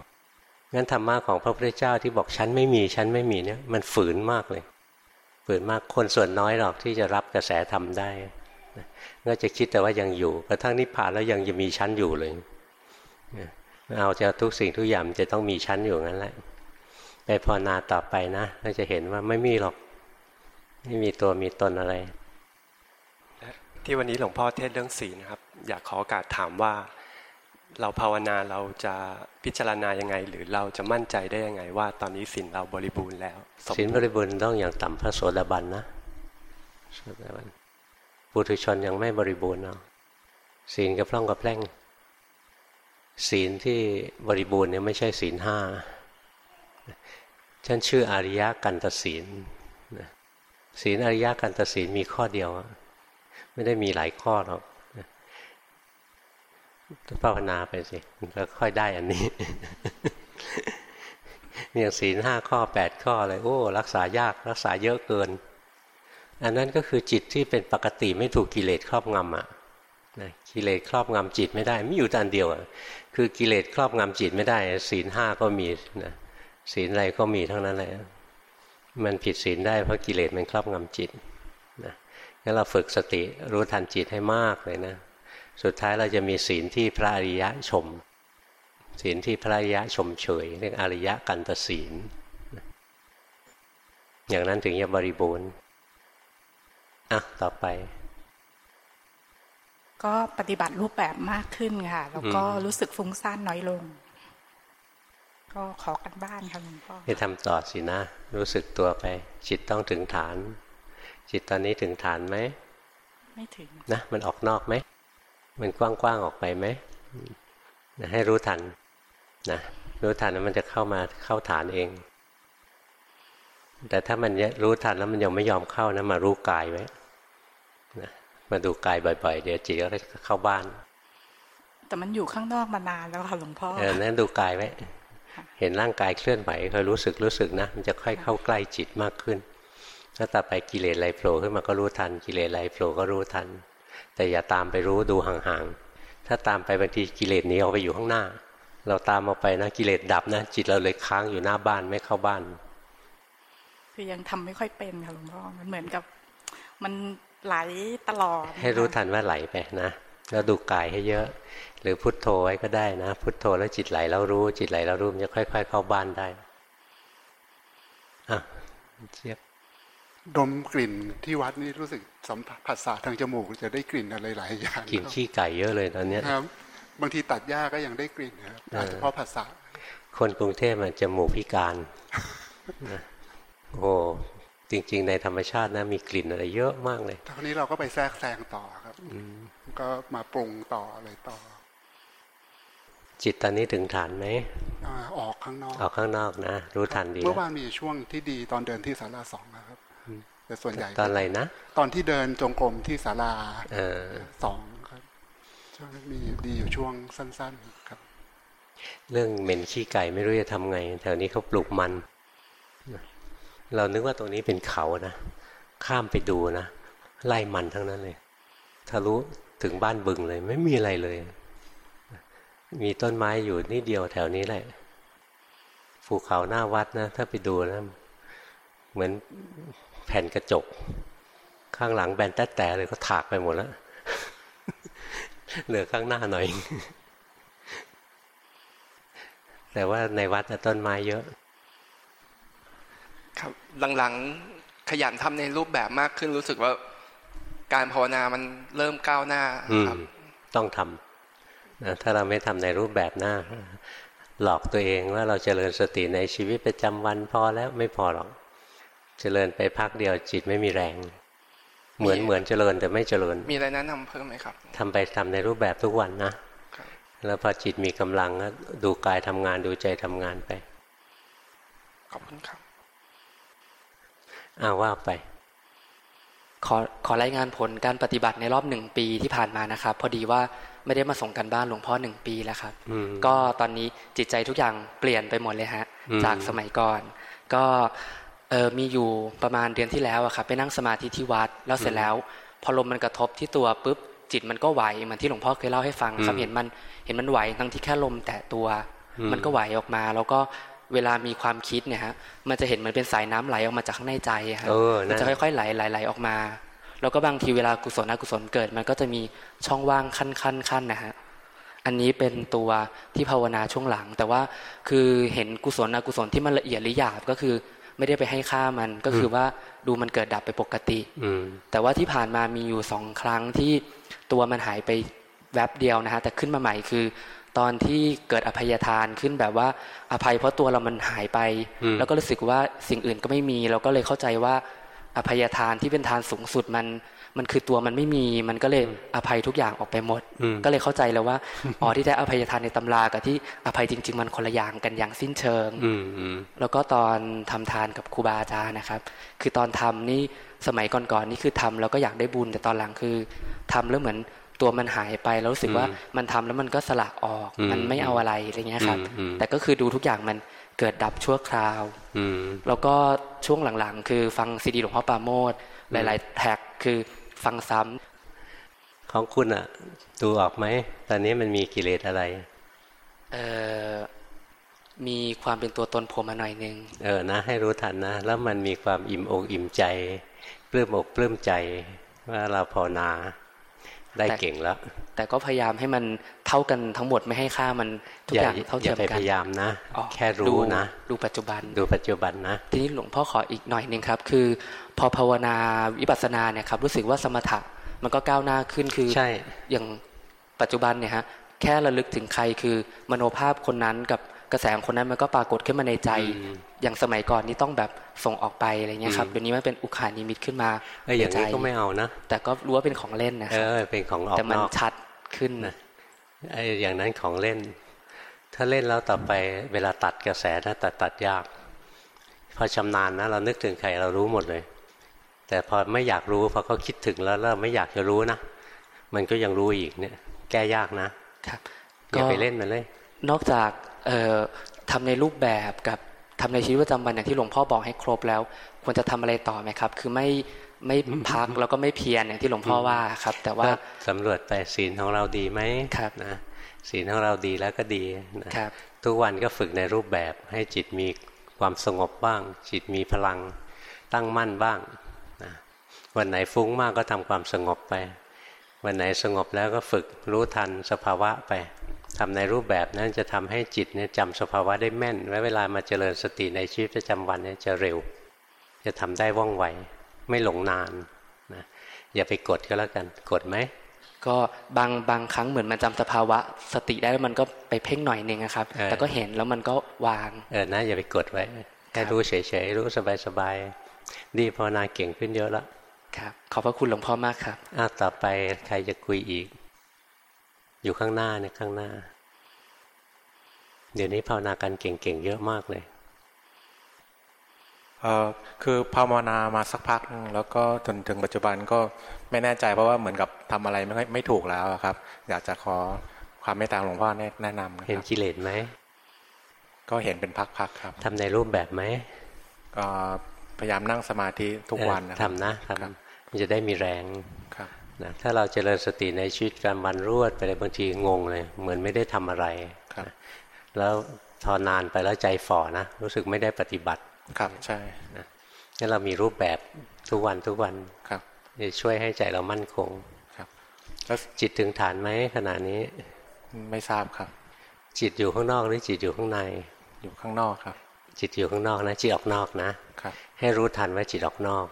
งั้นธรรมะของพระพุทธเจ้าที่บอกฉันไม่มี ฉันไม่มีเนี่ย มันฝืนมากเลย ฝืนมากคนส่วนน้อยหรอกที่จะรับกระแสธรรมได้ก็จะคิดแต่ว่ายังอยู่กระทั่งนิพพานแล้วยังจะมีชั้นอยู่เลยเอาจะทุกสิ่งทุกอย่างจะต้องมีชั้นอยู่งั้นแหละ ไปพอนาต่อไปนะก็จะเห็นว่าไม่มีหรอก ไม่มีตัวมีตนอะไร
ที่วันนี้หลวงพ่อเทศเรื่องศีลนะครับ อยากขอโอกาสถามว่า เราภาวนาเราจะพิจารณายังไง หรือเราจะมั่นใจได้ยังไง ว่าตอนนี้ศีลเราบริบูรณ์แล้ว
ศีลบริบูรณ์ต้องอย่างต่ำพระโสดาบันนะโสดาบันปุถุชนยังไม่บริบูรณ์เนาะศีลกับพร่องกับแพร่งศีลที่บริบูรณ์เนี่ยไม่ใช่ศีลห้า ฉันชื่ออริยกันตศีลศีลอริยกันตศีลมีข้อเดียว ไม่ได้มีหลายข้อหรอกภาวนาไปสิแล้วค่อยได้อันนี้เนี่ยศีลห้าข้อแปดข้ออะไรโอ้ รักษายากรักษาเยอะเกิน อันนั้นก็คือจิตที่เป็นปกติไม่ถูกกิเลสครอบงำอะนะกิเลสครอบงำจิตไม่ได้ ไม่อยู่ตันเดียว คือกิเลสครอบงำจิตไม่ได้ ศีลห้าก็มีนะ ศีลอะไรก็มีทั้งนั้นเลยมันผิดศีลได้เพราะกิเลสมันครอบงำจิตนะงั้นเราฝึกสติรู้ทันจิตให้มากเลยนะ สุดท้ายเราจะมีศีลที่พระอริยะชม ศีลที่พระอริยะชมเฉยเรียกอริยะกันตศีล อย่างนั้นถึงจะบริบูรณ์อะต่อไป
ก็ปฏิบัติรูปแบบมากขึ้นค่ะ แล้วก็รู้สึกฟุ้งซ่านน้อยลง ก็ขอกันบ้านค่ะหลวงพ่อ
ให้ทำต่อสินะ รู้สึกตัวไป จิตต้องถึงฐาน จิตตอนนี้ถึงฐานไหม
ไม่ถึง
นะมันออกนอกไหมมันกว้างๆออกไปไหมนะให้รู้ทันนะรู้ทันแล้วมันจะเข้ามาเข้าฐานเอง แต่ถ้ามันรู้ทันแล้วมันยังไม่ยอมเข้านะมารู้กายไว้นะมาดูกายบ่อยๆ เดี๋ยวจิตก็เข้าบ้าน
แต่มันอยู่ข้างนอกมานานแล้วค่ะหลวงพ่อ
เออนั่นดูกายไว้ เห็นร่างกายเคลื่อนไหวคอยรู้สึกรู้สึกนะ มันจะค่อยเข้าใกล้จิตมากขึ้น ถ้าต่อไปกิเลสไหลโผล่ขึ้นมาก็รู้ทัน กิเลสไหลโผล่ก็รู้ทัน แต่อย่าตามไปรู้ดูห่างๆ ถ้าตามไปบางทีกิเลสหนีออกไปอยู่ข้างหน้า เราตามออกไปนะกิเลสดับนะ จิตเราเลยค้างอยู่หน้าบ้านไม่เข้าบ้าน
คือยังทำไม่ค่อยเป็นค่ะหลวงพ่อมันเหมือนกับ มันไหลตลอด
ให้รู้ทันว่าไหลไปนะ แล้วดูกายให้เยอะ หรือพุทโธไว้ก็ได้นะ พุทโธแล้วจิตไหลแล้วรู้ จิตไหลแล้วรู้มันจะค่อย ๆ เข้าบ้านได้อะเชียบ
ดมกลิ่นที่วัดนี่รู้สึกสัมผัสสาทางจมูกจะได้กลิ่นอะไรหลายอย่าง
กลิ่นขี้ไก่เยอะเลยตอนนี้
ครับบางทีตัดหญ้าก็ยังได้กลิ่นนะครับอาจจะเพราะภาษา
คนกรุงเทพมันจมูกพิการโอ้จริง ๆ ในธรรมชาตินะมีกลิ่นอะไรเยอะมากเลย
ตอนนี้เราก็ไปแทรกแซงต่อครับ ก็มาปรุงต่ออะไรต่อ
จิตตอนนี้ถึงฐานไหม
ออกข้างนอก
ออกข้างนอกนะ รู้ทันดี
เมื่อวานมีช่วงที่ดีตอนเดินที่ศาลาสองนะครับแต่ส่วนใหญ่
ตอนอะไรนะ
ตอนที่เดินจงกรมที่ศาลาสองครับช่วงมีดีอยู่ช่วงสั้น ๆครับ
เรื่องเหม็นขี้ไก่ไม่รู้จะทำไง แถวนี้เขาปลูกมัน เรานึกว่าตรงนี้เป็นเขานะ ข้ามไปดูนะ ไล่มันทั้งนั้นเลยทะลุ ถึงบ้านบึงเลย ไม่มีอะไรเลย มีต้นไม้อยู่นี่เดียวแถวนี้แหละภูเขาหน้าวัดนะ ถ้าไปดูนะเหมือนแผ่นกระจก ข้างหลังแบนแต๊ะเลยก็ถากไปหมดแล้วเหลือข้างหน้าหน่อย แต่ว่าในวัดต้นไม้เยอะ
ครับหลังๆขยันทำในรูปแบบมากขึ้นรู้สึกว่า การภาวนามันเริ่มก้าวหน้าครับ
ต้องทำนะถ้าเราไม่ทำในรูปแบบหน้า หลอกตัวเองว่าเราจเจริญสติในชีวิตประจำวันพอแล้วไม่พอหรอกเจริญไปพักเดียวจิตไม่มีแรง เหมือนเหมือนเจริญแต่ไม่เจริญ
มีอะไรแนะนำเพิ่มไหมครับ
ทำไปทำในรูปแบบทุกวันนะแล้วพอจิตมีกำลังดูกายทำงานดูใจทำงานไป
ขอบคุณครับ
อ้าว่าไป
ขอขอรายงานผลการปฏิบัติในรอบหนึ่งปีที่ผ่านมานะครับ พอดีว่าไม่ได้มาส่งกันบ้านหลวงพ่อหนึ่งปีแล้วครับ ก็ตอนนี้จิตใจทุกอย่างเปลี่ยนไปหมดเลยฮะ จากสมัยก่อน ก็เออมีอยู่ประมาณเดือนที่แล้วอะครับไปนั่งสมาธิที่วัดแล้วเสร็จแล้ว พอลมมันกระทบที่ตัวปุ๊บจิตมันก็ไหวเหมือนที่หลวงพ่อเคยเล่าให้ฟังครับเห็นมันเห็นมันไหวทั้งที่แค่ลมแตะตัว มันก็ไหวออกมา แล้วก็ เวลามีความคิดเนี่ยฮะมันจะเห็นเหมือนเป็นสายน้ำไหลออกมาจากข้างในใจครับมันจะค่อยๆไหลไหลออกมา แล้วก็บางทีเวลากุศลอกุศลเกิด มันก็จะมีช่องว่างขั้นขั้นขั้นนะฮะอันนี้เป็นตัวที่ภาวนาช่วงหลัง แต่ว่าคือเห็นกุศลอกุศลที่มันละเอียดหรือหยาบก็คือไม่ได้ไปให้ค่ามันก็คือว่าดูมันเกิดดับไปปกติ
อื
แต่ว่าที่ผ่านมามีอยู่สองครั้งที่ตัวมันหายไปแวบเดียวนะฮะแต่ขึ้นมาใหม่คือ ตอนที่เกิดอภัยทานขึ้นแบบว่า อภัยเพราะตัวเรามันหายไป แล้วก็รู้สึกว่าสิ่งอื่นก็ไม่มี เราก็เลยเข้าใจว่า อภัยทานที่เป็นทานสูงสุดมัน มันคือตัวมันไม่มี มันก็เลยอภัยทุกอย่างออกไปหมด ก็เลยเข้าใจแล้วว่าอ๋อที่แท้อภัยทานในตำรากับที่อภัยจริง ๆ มันคนละอย่างกันอย่างสิ้นเชิงแล้วก็ตอนทำทานกับครูบาอาจารย์นะครับ คือตอนทำนี่สมัยก่อนๆนี่คือทำแล้วก็อยากได้บุญแต่ตอนหลังคือทำแล้วเหมือน ตัวมันหายไปแล้วรู้สึกว่ามันทำแล้วมันก็สละออก มันไม่เอาอะไรอะไรเงี้ยครับ แต่ก็คือดูทุกอย่างมันเกิดดับชั่วคราวแล้วก็ช่วงหลังๆ คือฟังซีดีหลวงพ่อปาโมดหลาย ๆ แท็กคือฟังซ้ำ
ของคุณอะดูออกไหมตอนนี้มันมีกิเลสอะไร
เออมีความเป็นตัวตนผมมาหน่อยนึง
เออนะ ให้รู้ทันนะ แล้วมันมีความอิ่มอกอิ่มใจปลื้มอกปลื้มใจว่าเราภาวนา ได้เก่งแล้ว
แต่ก็พยายามให้มันเท่ากันทั้งหมดไม่ให้ค่ามันทุกอย่างเท่าเทียมกัน
อย่าไปพยายามนะ แค่รู้นะ
ดูปัจจุบัน
ดูปัจจุบันนะ
ทีนี้หลวงพ่อขออีกหน่อยหนึ่งครับ คือ พอภาวนาวิปัสสนาเนี่ยครับรู้สึกว่าสมถะมันก็ก้าวหน้าขึ้นคือ
ใช่
อย่างปัจจุบันเนี่ยฮะแค่ระลึกถึงใครคือมโนภาพคนนั้นกับ กระแสของคนนั้นมันก็ปรากฏขึ้นมาในใจ อย่างสมัยก่อนนี่ต้องแบบส่งออกไปอะไรเงี้ยครับเดี๋ยวนี้มันเป็นอุคานิมิตขึ้นมา
เอออย่างนี้ก็ไม่เอานะ
แต่ก็รู้ว่าเป็นของเล่นนะ
เออเป็นของออกแต่
มันชัดขึ้น
นะไอ้อย่างนั้นของเล่น ถ้าเล่นแล้วต่อไปเวลาตัดกระแสถ้าตัดตัดยาก พอชำนาญนะ เรานึกถึงใครเรารู้หมดเลย แต่พอไม่อยากรู้พอเขาคิดถึงแล้วเราไม่อยากจะรู้นะมันก็ยังรู้อีกเนี่ย แก้ยากนะครับอย่าไปเล่นมันเลย
นอกจากเอ่อ ทำในรูปแบบกับทำในชีวิตประจำวันอย่างที่หลวงพ่อบอกให้ครบแล้ว ควรจะทำอะไรต่อไหมครับ คือไม่ไม่พักแล้วก็ไม่เพียรอย่างที่หลวงพ่อว่าครับ แต่ว่า
สำรวจไปศีลของเราดีไหม
ครับ
นะศีลของเราดีแล้วก็ดี
นะครับ
ทุกวันก็ฝึกในรูปแบบให้จิตมีความสงบบ้าง จิตมีพลังตั้งมั่นบ้างนะวันไหนฟุ้งมากก็ทำความสงบไป วันไหนสงบแล้วก็ฝึกรู้ทันสภาวะไป ทำในรูปแบบนั้นจะทำให้จิตเนี่ยจำสภาวะได้แม่นแม้เวลามาเจริญสติในชีวิตประจำวันเนี่ยจะเร็ว จะทำได้ว่องไว ไม่หลงนานนะอย่าไปกดก็แล้วกัน กดไหม
ก็บางบางครั้งเหมือนมันจำสภาวะ สติได้แล้วมันก็ไปเพ่งหน่อยนึงนะครับ แต่ก็เห็นแล้วมันก็วาง
เออนะอย่าไปกดไว้แค่รู้เฉยๆรู้สบายๆดีภาวนาเก่งขึ้นเยอะแล้ว
ครับ ขอบพระคุณหลวงพ่อมากครับ
อ้าต่อไปใครจะคุยอีก อยู่ข้างหน้าเนี่ยข้างหน้า เดี๋ยวนี้ภาวนากันเก่งๆเยอะมากเลย
เออคือภาวนามาสักพักแล้วก็จนถึงปัจจุบันก็ไม่แน่ใจเพราะว่าเหมือนกับทำอะไรไม่ไม่ถูกแล้วครับ อยากจะขอความเมตตาหลวงพ่อแนะนำ
เห็นกิเลสไหม
ก็เห็นเป็นพักๆครับ
ทำในรูปแบบไหม
พยายามนั่งสมาธิทุกวัน
นะทำนะทำมันจะได้มีแรง นะถ้าเราเจริญสติในชีวิตการวันรวดไปเลยบางทีงงเลย เหมือนไม่ได้ทำอะไร
นะ
แล้วทอนานไปแล้วใจฝ่อนะรู้สึกไม่ได้ปฏิบัติ
ครับใช่
นะงั้นเรามีรูปแบบทุกวันทุกวัน
ครับ
จะช่วยให้ใจเรามั่นคง
ครับ
แล้วจิตถึงฐานไหมขณะนี้
ไม่ทราบครับ
จิตอยู่ข้างนอกหรือจิตอยู่ข้างใน
อยู่ข้างนอกครับ
จิตอยู่ข้างนอกนะจิตออกนอกนะให้รู้ทันว่าจิตออกนอก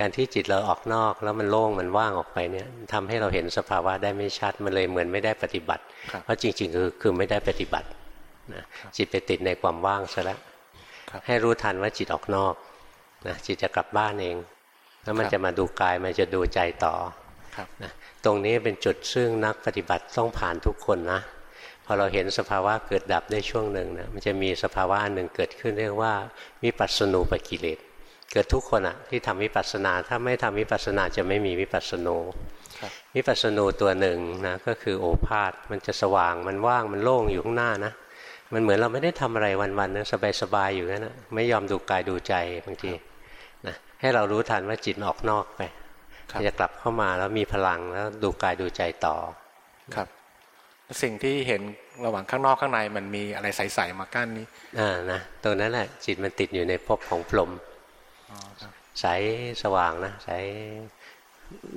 การที่จิตเราออกนอกแล้วมันโล่งมันว่างออกไปเนี่ยทำให้เราเห็นสภาวะได้ไม่ชัดมันเลยเหมือนไม่ได้ปฏิบัติ เพราะจริงๆคือคือไม่ได้ปฏิบัตินะจิตไปติดในความว่างซะแล้วให้รู้ทันว่าจิตออกนอกนะจิตจะกลับบ้านเอง แล้วมันจะมาดูกายมันจะดูใจต่อนะตรงนี้เป็นจุดซึ่งนักปฏิบัติต้องผ่านทุกคนนะพอเราเห็นสภาวะเกิดดับได้ช่วงหนึ่งนะมันจะมีสภาวะอันหนึ่งเกิดขึ้นเรียกว่าวิปัสสนูปกิเลส เกิดทุกคนอะที่ทำวิปัสสนา ถ้าไม่ทำวิปัสสนาจะไม่มีวิปัสสนูวิปัสสนูตัวหนึ่งนะก็คือโอภาษมันจะสว่างมันว่างมันโล่งอยู่ข้างหน้านะมันเหมือนเราไม่ได้ทำอะไรวันๆนะสบายๆอยู่นั่นนะไม่ยอมดูกายดูใจบางทีนะให้เรารู้ทันว่าจิตออกนอกไปจะกลับเข้ามาแล้วมีพลังแล้วดูกายดูใจต่อ
ครับ สิ่งที่เห็นระหว่างข้างนอกข้างในมันมีอะไรใสๆมากั้นนี้
อ่านะตรงนั้นแหละจิตมันติดอยู่ในภพของพรหม ใสสว่างนะใส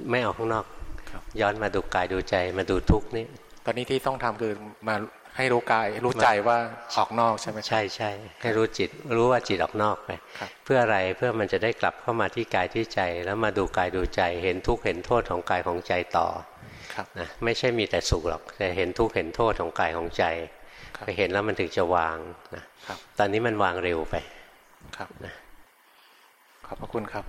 ไม่ออกข้างนอก ย้อนมาดูกายดูใจมาดูทุกนี่
ตอนนี้ที่ต้องทำคือมา
ให้รู้กายรู้ใจว่าออกนอกใช่ไหม
ใช่ใช่ให้รู้จิตรู้ว่าจิตออกนอกไปเพื่ออะไรเพื่อมันจะได้กลับเข้ามาที่กายที่ใจ แล้วมาดูกายดูใจ เห็นทุกข์เห็นโทษของกายของใจต่อนะไม่ใช่มีแต่สุขหรอกแต่เห็นทุกข์เห็นโทษของกายของใจไปเห็นแล้วมันถึงจะวางนะตอนนี้มันวางเร็วไป
ครับนะ ขอบพระคุณครับ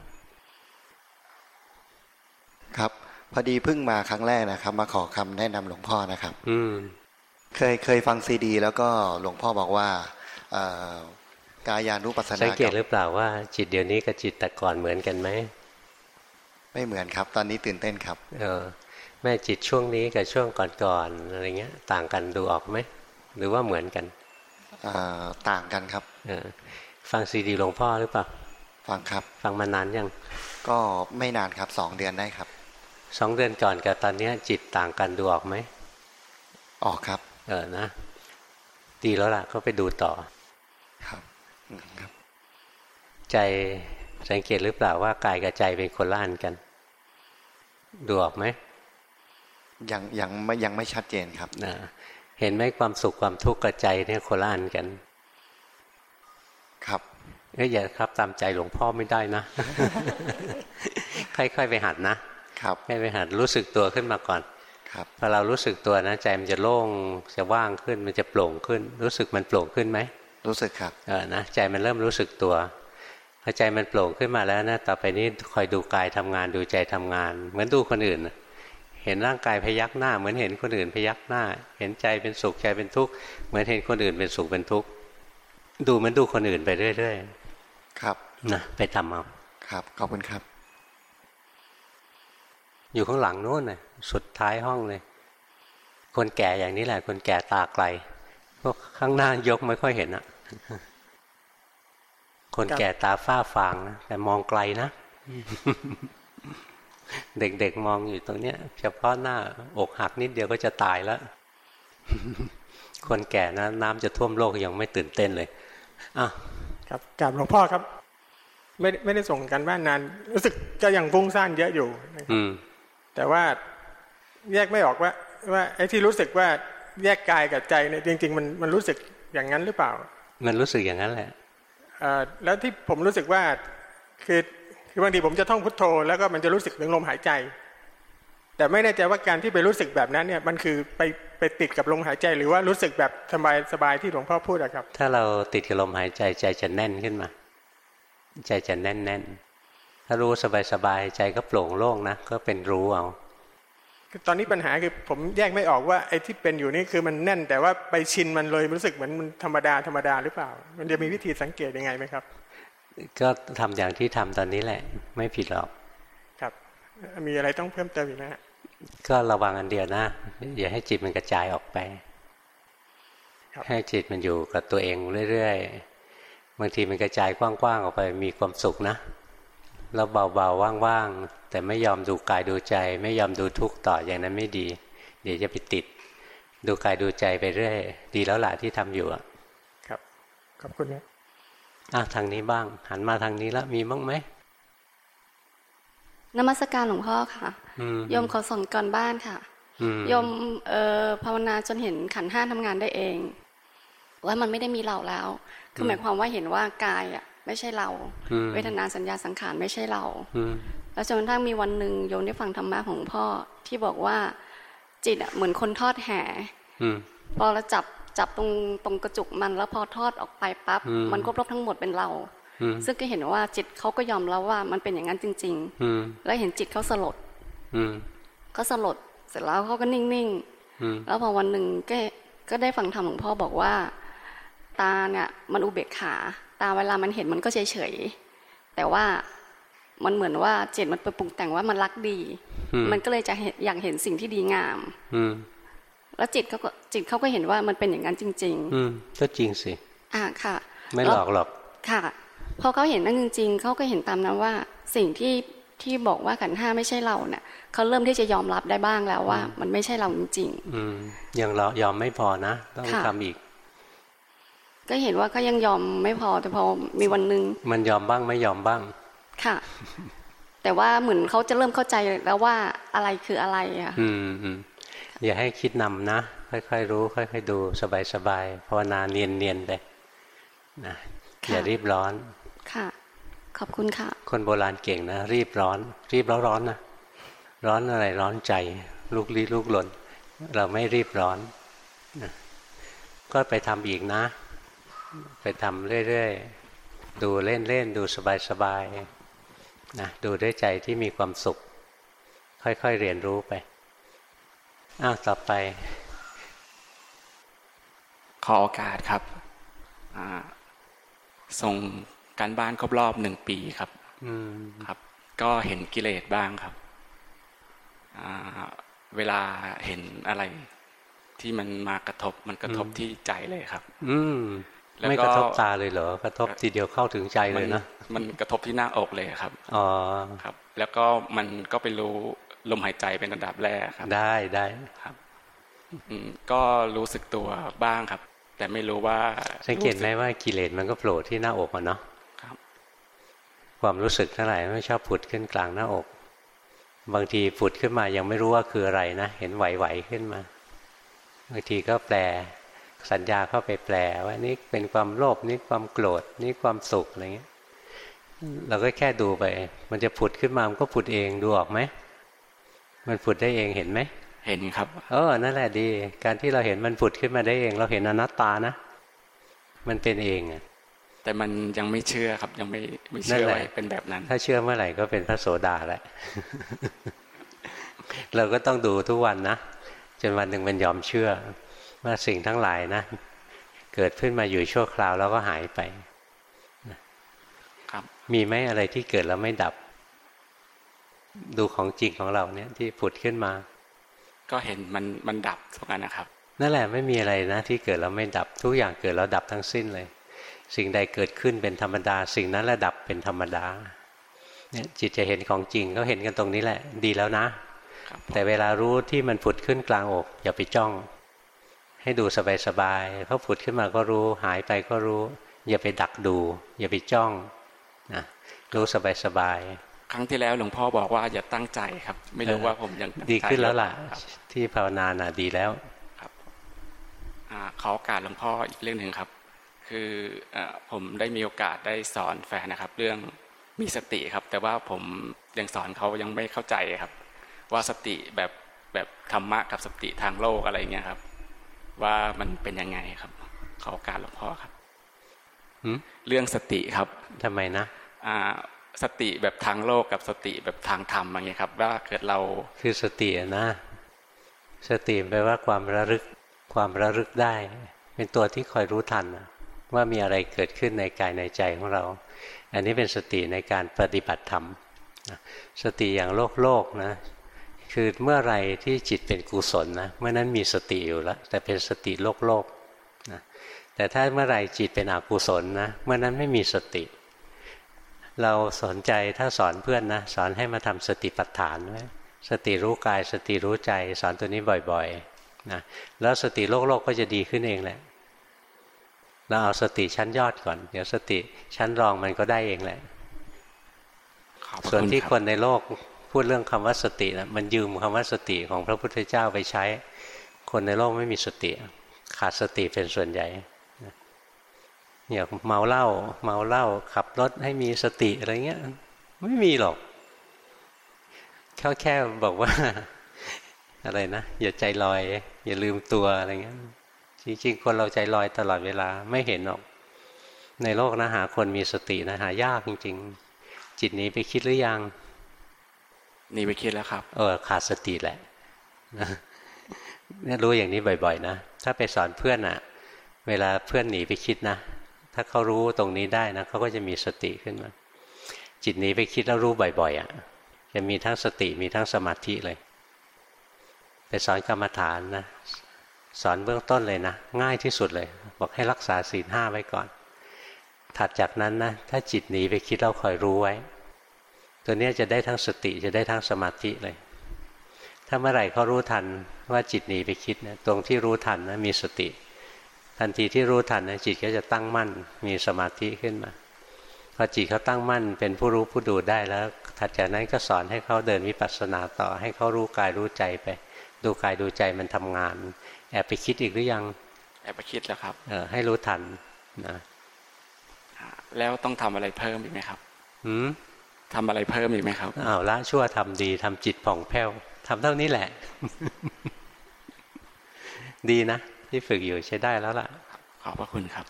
ครับ พอดีเพิ่งมาครั้งแรกนะครับ มาขอคำแนะนำหลวงพ่อนะครับ
อืม
เคยเคยฟังซีดี แล้วก็หลวงพ่อบอกว่ากายานุปัสสนา
สังเกตหรือเปล่าว่า จิตเดี๋ยวนี้กับจิตแต่ก่อนเหมือนกันไหม
ไม่เหมือนครับ ตอนนี้ตื่นเต้นครับ
เออแม่จิตช่วงนี้กับช่วงก่อนๆอะไรเงี้ย ต่างกันดูออกไหมหรือว่าเหมือนกัน
ต่างกันครับ
เออฟังซีดีหลวงพ่อหรือเปล่า
ฟังครับ
ฟังมานานยัง
ก็ไม่นานครับสองเดือนได้ครับ
สองเดือนก่อนกับตอนนี้จิตต่างกันดูออกไหม
ออกครับ
เออนะดีแล้วล่ะก็ไปดูต่อ
ครับครับ
ใจสังเกตหรือเปล่าว่ากายกับใจเป็นคนละอันกัน ดูออกไหม
ยังยังไม่ยังไม่ชัดเจนครับ
นะเห็นไหมความสุขความทุกข์กับใจเนี่ยคนละอันกัน
ครับ
เอ้ยอย่าครับตามใจหลวงพ่อไม่ได้นะ ค่อยๆไปหัดนะ
ครับ
ค่อยไปหัดรู้สึกตัวขึ้นมาก่อน
ครับ
พอเรารู้สึกตัวนะใจมันจะโล่งจะว่างขึ้นมันจะโปร่งขึ้น รู้สึกมันโปร่งขึ้นไหม
รู้สึกครับ
เออนะใจมันเริ่มรู้สึกตัวพอใจมันโปร่งขึ้นมาแล้วนะต่อไปนี้คอยดูกายทำงานดูใจทำงาน เหมือนดูคนอื่นเห็นร่างกายพยักหน้า เหมือนเห็นคนอื่นพยักหน้า เห็นใจเป็นสุขใจเป็นทุกข์เหมือนเห็นคนอื่นเป็นสุขเป็นทุกข์ดูเหมือนดูคนอื่นไปเรื่อย
ๆ ครับ
นะไปทำเอา
ครับขอบคุณครับ
อยู่ข้างหลังโน้นเลยสุดท้ายห้องเลย คนแก่อย่างนี้แหละ คนแก่ตาไกลพวกข้างหน้ายกไม่ค่อยเห็นอะคนแก่ตาฝ้าฟางนะแต่มองไกลนะเด็กๆมองอยู่ตรงเนี้ย เฉพาะหน้าอกหักนิดเดียวก็จะตายแล้ว คนแก่นะ น้ำจะท่วมโลกยังไม่ตื่นเต้นเลยอะ
ครับกราบหลวงพ่อครับ ไม่ไม่ได้ส่งกันบ้านนานรู้สึกก็ยังฟุ้งซ่านเยอะอยู่
อืม
แต่ว่าแยกไม่ออกว่า ว่าไอ้ที่รู้สึกว่าแยกกายกับใจเนี่ยจริง ๆ มันมันรู้สึกอย่างนั้นหรือเปล่า
มันรู้สึกอย่างนั้นแหละ
แล้วที่ผมรู้สึกว่าคือคือบางทีผมจะท่องพุทโธ แล้วก็มันจะรู้สึกถึงลมหายใจ แต่ไม่แน่ใจว่าการที่ไปรู้สึกแบบนั้นเนี่ยมันคือไปไปติดกับลมหายใจ หรือว่ารู้สึกแบบสบายสบายที่หลวงพ่อพูดอะครับ
ถ้าเราติดกับลมหายใจใจจะแน่นขึ้นมา ใจจะแน่นแน่นถ้ารู้สบายสบายใจก็โปร่งโล่งนะก็เป็นรู้เอา
ตอนนี้ปัญหาคือผมแยกไม่ออกว่าไอ้ที่เป็นอยู่นี่คือมันแน่น แต่ว่าไปชินมันเลยรู้สึกเหมือนมันธรรมดาธรรมดาหรือเปล่า มันจะมีวิธีสังเกตยังไงไหมครับ
ก็ทำอย่างที่ทำตอนนี้แหละ ไม่ผิดหรอก
ครับ มีอะไรต้องเพิ่มเติมอีกไหม
ก็ระวังอันเดียวนะ อย่าให้จิตมันกระจายออกไป ให้จิตมันอยู่กับตัวเองเรื่อยๆ บางทีมันกระจายกว้างๆออกไปมีความสุขนะ แล้วเบาๆว่างๆ แต่ไม่ยอมดูกายดูใจ ไม่ยอมดูทุกข์ต่ออย่างนั้นไม่ดี เดี๋ยวจะไปติด ดูกายดูใจไปเรื่อย ดีแล้วล่ะที่ทำอยู่
ครับ ขอบคุณนะ
อะทางนี้บ้าง หันมาทางนี้แล้วมีบ้างไหม
นมัสการหลวงพ่อค่ะโยมขอส่งก่อนบ้านค่ะโยมเอ่อภาวนาจนเห็นขันห้าทำงานได้เอง ว่ามันไม่ได้มีเราแล้วคือหมายความว่าเห็นว่ากายอะ ไม่ใช่เรา เวทนาสัญญาสังขารไม่ใช่เราแล้วจนกระทั่งมีวันหนึ่งโยมได้ฟังธรรมะของพ่อที่บอกว่าจิตเหมือนคนทอดแห่พอเราจับจับตรงตรงกระจุกมันแล้วพอทอดออกไปปั๊บมันก็รบทั้งหมดเป็นเรา ซึ่งก็เห็นว่าจิตเขาก็ยอมแล้วว่ามันเป็นอย่างนั้นจริงๆแล้วเห็นจิตเขาสลดก็สลดเสร็จแล้วเขาก็นิ่งๆแล้วพอวันหนึ่งก็ก็ได้ฟังธรรมหลวงพ่อบอกว่า ตาเนี่ยมันอุเบกขา ตาเวลามันเห็นมันก็เฉยเฉยแต่ว่ามันเหมือนว่าจิตมันไปปรุงแต่งว่ามันรักดี มันก็เลยจะอยากเห็นสิ่งที่ดีงามแล้วจิตเขาก็จิตเขาก็เห็นว่ามันเป็นอย่างนั้นจริง
ๆ อืก็จริงสิ
อ่าค่ะ
ไม่หลอกหรอก
ค่ะ พอเขาเห็นนั่นจริง ๆเขาก็เห็นตามนั้นว่าสิ่งที่ที่บอกว่าขันห้าไม่ใช่เราเนี่ยเขาเริ่มที่จะยอมรับได้บ้างแล้วว่า มันไม่ใช่เราจริง
ๆอืมยังเรายอมไม่พอนะต้องทำอีก
ก็เห็นว่าก็ยังยอมไม่พอแต่พอมีวันหนึ่ง
มันยอมบ้างไม่ยอมบ้าง
ค่ะ แต่ว่าเหมือนเขาจะเริ่มเข้าใจแล้วว่าอะไรคืออะไรอะ
อืมอืมอย่าให้คิดนำนะค่อยๆรู้ ค่อย ๆ ดูสบายๆภาวนาเนียนๆไปนะอย่ารีบร้อน
ค่ะ ขอบคุณค่ะ
คนโบราณเก่งนะ รีบร้อน รีบแล้วร้อนนะร้อนอะไรร้อนใจ ลุกลี้ลุกหล่นเราไม่รีบร้อนนะก็ไปทำอีกนะ ไปทำเรื่อยๆ ดูเล่นๆ ดูสบายๆนะดูด้วยใจที่มีความสุข ค่อยๆ เรียนรู้ไป อ้าวต่อไป
ขอโอกาสครับส่ง การบ้านครบรอบหนึ่งปีครับครับ ก็เห็นกิเลสบ้างครับเวลาเห็นอะไร ที่มันมากระทบมันกระทบที่ใจเลยครับ
อืมไม่กระทบตาเลยเหรอกระทบทีเดียวเข้าถึงใจเลยนะ
มันกระทบที่หน้าอกเลยครับ
อ๋อ
ครับ แล้วก็มันก็ไปรู้ลมหายใจเป็นระดับแรกครับ
ได้ได้
ครับก็รู้สึกตัวบ้างครับ แต่ไม่รู้ว่า
สังเกตไหมว่ากิเลสมันก็โผล่ที่หน้าอกอะเนาะ ครับความรู้สึกเท่าไหร่ไม่ชอบผุดขึ้นกลางหน้าอก บางทีผุดขึ้นมายังไม่รู้ว่าคืออะไรนะ เห็นไหวๆขึ้นมา บางทีก็แปลสัญญาเข้าไปแปลว่านี่เป็นความโลภนี่ความโกรธนี่ความสุขอะไรเงี้ยเราก็แค่ดูไป มันจะผุดขึ้นมามันก็ผุดเองดูออกไหมมันผุดได้เองเห็นไหม
เห็นครับ
เออนั่นแหละดี การที่เราเห็นมันผุดขึ้นมาได้เอง เราเห็นอนัตตานะ มันเป็นเองอะ
แต่มันยังไม่เชื่อครับยังไม่ไม่เชื่อไว้เป็นแบบนั้น
ถ้าเชื่อเมื่อไหร่ก็เป็นพระโสดาแหละเราก็ต้องดูทุกวันนะจนวันหนึ่งมันยอมเชื่อว่าสิ่งทั้งหลายนะ เกิดขึ้นมาอยู่ชั่วคราวแล้วก็หายไป
ครับ
มีไหมอะไรที่เกิดแล้วไม่ดับ ดูของจริงของเราเนี่ยที่ผุดขึ้นมา
ก็เห็นมันมันดับทุกอันนะครับ
นั่นแหละไม่มีอะไรนะ ที่เกิดแล้วไม่ดับทุกอย่างเกิดแล้วดับทั้งสิ้นเลย สิ่งใดเกิดขึ้นเป็นธรรมดา สิ่งนั้นระดับเป็นธรรมดาเนี่ยจิตจะเห็นของจริงก็เห็นกันตรงนี้แหละ ดีแล้วนะ แต่เวลารู้ที่มันผุดขึ้นกลางอก อย่าไปจ้อง ให้ดูสบายๆเขาผุดขึ้นมาก็รู้ หายไปก็รู้ อย่าไปดักดู อย่าไปจ้องนะรู้สบาย
ๆครั้งที่แล้วหลวงพ่อบอกว่าอย่าตั้งใจครับ ไม่รู้ว่าผมยัง
ดีขึ้นแล้วล่ะ ที่ภาวนาน่ะดีแล้ว
ครับขอโอกาสหลวงพ่ออีกเรื่องหนึ่งครับ คือผมได้มีโอกาสได้สอนแฟนนะครับ เรื่องมีสติครับ แต่ว่าผมยังสอนเขายังไม่เข้าใจครับ ว่าสติแบบแบบธรรมะกับสติทางโลกอะไรเงี้ยครับ ว่ามันเป็นยังไงครับขอการหลวงพ่อครับเรื่องสติครับ
ทำไมนะ
อ่าสติแบบทางโลกกับสติแบบทางธรรมอย่างเงี้ยครับ ว่าเกิดเรา
คือสตินะ สติแปลว่าความระลึกความระลึกได้ เป็นตัวที่คอยรู้ทัน ว่ามีอะไรเกิดขึ้นในกายในใจของเรา อันนี้เป็นสติในการปฏิบัติธรรมสติอย่างโลกโลกนะคือเมื่อไรที่จิตเป็นกุศลนะเมื่อนั้นมีสติอยู่แล้วแต่เป็นสติโลกโลกนะแต่ถ้าเมื่อไรจิตเป็นอกุศลนะเมื่อนั้นไม่มีสติ เราสนใจถ้าสอนเพื่อนนะสอนให้มาทำสติปัฏฐานไว้สติรู้กายสติรู้ใจสอนตัวนี้บ่อยๆนะแล้วสติโลกโลกก็จะดีขึ้นเองแหละ เราเอาสติชั้นยอดก่อน เดี๋ยวสติชั้นรองมันก็ได้เองแหละส่วนที่คนในโลกพูดเรื่องคำว่าสตินะมันยืมคำว่าสติของพระพุทธเจ้าไปใช้ คนในโลกไม่มีสติ ขาดสติเป็นส่วนใหญ่เนี่ยเมาเหล้าเมาเหล้าขับรถให้มีสติอะไรเงี้ย ไม่มีหรอกเขาแค่บอกว่า อะไรนะ อย่าใจลอย อย่าลืมตัวอะไรเงี้ย จริงๆคนเราใจลอยตลอดเวลาไม่เห็นหรอก ในโลกนะหาคนมีสตินะหายากจริง ๆ จิตนี้ไปคิดหรือยัง
หนีไปคิดแล้วครับ
เออขาดสติแหละเนี่ยรู้อย่างนี้บ่อยๆนะถ้าไปสอนเพื่อนอะ่ะเวลาเพื่อนหนีไปคิดนะถ้าเขารู้ตรงนี้ได้นะเขาก็จะมีสติขึ้นมาจิตหนีไปคิดแล้วรู้บ่อยๆอะ่ะจะมีทั้งสติมีทั้งสมาธิเลย ไปสอนกรรมฐานนะ สอนเบื้องต้นเลยนะ ง่ายที่สุดเลย บอกให้รักษาศีลห้าไว้ก่อน ถัดจากนั้นนะ ถ้าจิตหนีไปคิดเราคอยรู้ไว้ ตัวนี้จะได้ทั้งสติจะได้ทั้งสมาธิเลย ถ้าเมื่อไหร่เขารู้ทันว่าจิตหนีไปคิดนะตรงที่รู้ทันนะมีสติ ทันทีที่รู้ทันนะจิตก็จะตั้งมั่นมีสมาธิขึ้นมาพอจิตเขาตั้งมั่นเป็นผู้รู้ผู้ดูได้แล้ว ถัดจากนั้นก็สอนให้เขาเดินวิปัสสนาต่อให้เขารู้กายรู้ใจไป ดูกายดูใจมันทำงาน แอบไปคิดอีกหรือยัง
แอบไปคิดแล้วครับ
เออให้รู้ทันนะ
แล้วต้องทำอะไรเพิ่มอีกไหมครับ
อืม
ทำอะไรเพิ่มอีกไหมครับ
อ้าวละชั่วทำดีทำจิตผ่องแผ้วทำเท่านี้แหละ ดีนะที่ฝึกอยู่ใช้ได้แล้วล่ะ
ขอบพระคุณครับ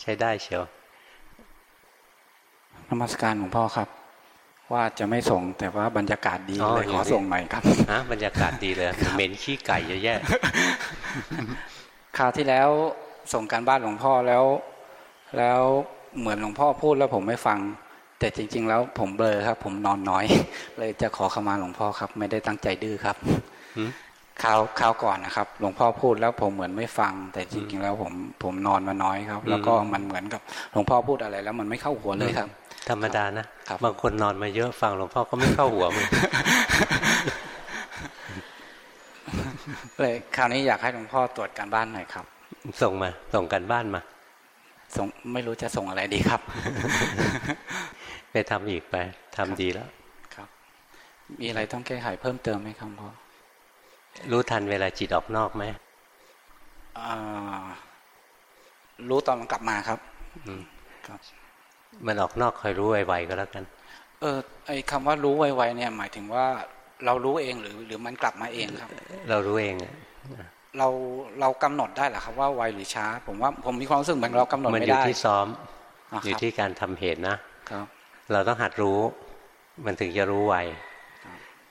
ใช้ได้เชีย
วนมัสการหลวงพ่อครับ ว่าจะไม่ส่งแต่ว่าบรรยากาศดีเลยขอส่งหน่อยครับ
ฮะบรรยากาศดีเลยเหม็นขี้ไก่เยอะแยะ
คราวที่แล้วส่งการบ้านหลวงพ่อแล้ว แล้วเหมือนหลวงพ่อพูดแล้วผมไม่ฟัง แต่จริง ๆ แล้วผมเบลอครับ ผมนอนน้อย เลยจะขอขมาหลวงพ่อครับ ไม่ได้ตั้งใจดื้อครับคราวคราวก่อนนะครับ หลวงพ่อพูดแล้วผมเหมือนไม่ฟัง แต่จริงๆแล้วผมผมนอนมาน้อยครับ แล้วก็มันเหมือนกับหลวงพ่อพูดอะไรแล้วมันไม่เข้าหัวเลยครับ
ธรรมดานะบางคนนอนมาเยอะฟังหลวงพ่อก็ไม่เข้าหัวมัน
เลยคราวนี้อยากให้หลวงพ่อตรวจการบ้านหน่อยครับ
ส่งมา ส่งกันบ้านมา
ส่งไม่รู้จะส่งอะไรดีครับ
ไปทำอีกไปทำดีแล้ว
ครับ มีอะไรต้องแก้ไขเพิ่มเติมไหมครับพ่อ
รู้ทันเวลาจิตออกนอกไหม
รู้ตอนมันกลับมาครับ
อืมครับ มันออกนอกคอยรู้ไวๆก็แล้วกัน
เออไอ้คาว่ารู้ไวๆเนี่ย หมายถึงว่าเรารู้เองหรือหรือมันกลับมาเองครับ
เรารู้เอง
เราเรากำหนดได้หรอครับว่าไวหรือช้า ผมว่าผมมีความรู้สึกเหมือนเรากำหนดไม่ได้มัน
อยู่ที่ซ้อมอยู่ที่การทำเหตุนะ
ครับ
เราต้องหัดรู้ มันถึงจะรู้ไว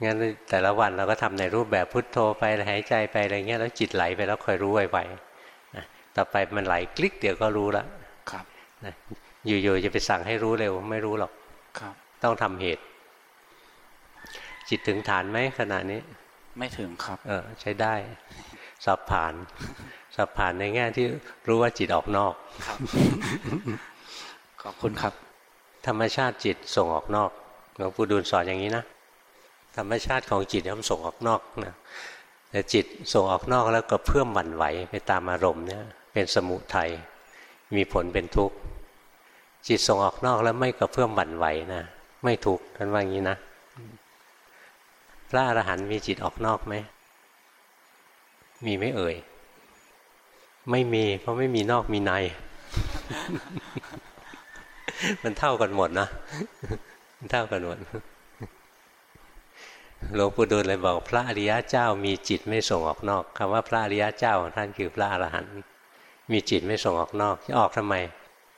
งั้นแต่ละวันเราก็ทำในรูปแบบพุทโธไปหายใจไปอะไรเงี้ยแล้วจิตไหลไปแล้วคอยรู้ไวๆนะต่อไปมันไหลคลิกเดี๋ยวก็รู้ละ
ครับ
นะ อยู่ๆจะไปสั่งให้รู้เร็ว ไม่รู้หรอก
ครับ
ต้องทำเหตุ จิตถึงฐานไหมขณะนี้
ไม่ถึงครับ
เออ ใช้ได้สอบผ่านสอบผ่านในแง่ที่รู้ว่าจิตออกนอก
ครับขอบคุณครับ
ธรรมชาติจิตส่งออกนอกหลวงปู่ดูลสอนอย่างนี้นะธรรมชาติของจิตมันส่งออกนอกนะแต่จิตส่งออกนอกแล้วก็เพิ่มหวั่นไหวไปตามอารมณ์เนี่ยเป็นสมุทัยมีผลเป็นทุกข์ จิตส่งออกนอกแล้วไม่กระเพื่อมหวั่นไหวนะไม่ทุกข์ท่านว่างี้นะ พระอรหันต์มีจิตออกนอกไหมมีไม่เอ่ย ไม่มี เพราะไม่มีนอกมีใน มันเท่ากันหมดนะมันเท่ากันหมดหลวงปู่ดูลเลยบอกพระอริยะเจ้ามีจิตไม่ส่งออกนอกคำว่าพระอริยะเจ้าของท่านคือพระอรหันต์มีจิตไม่ส่งออกนอกจะออกทำไม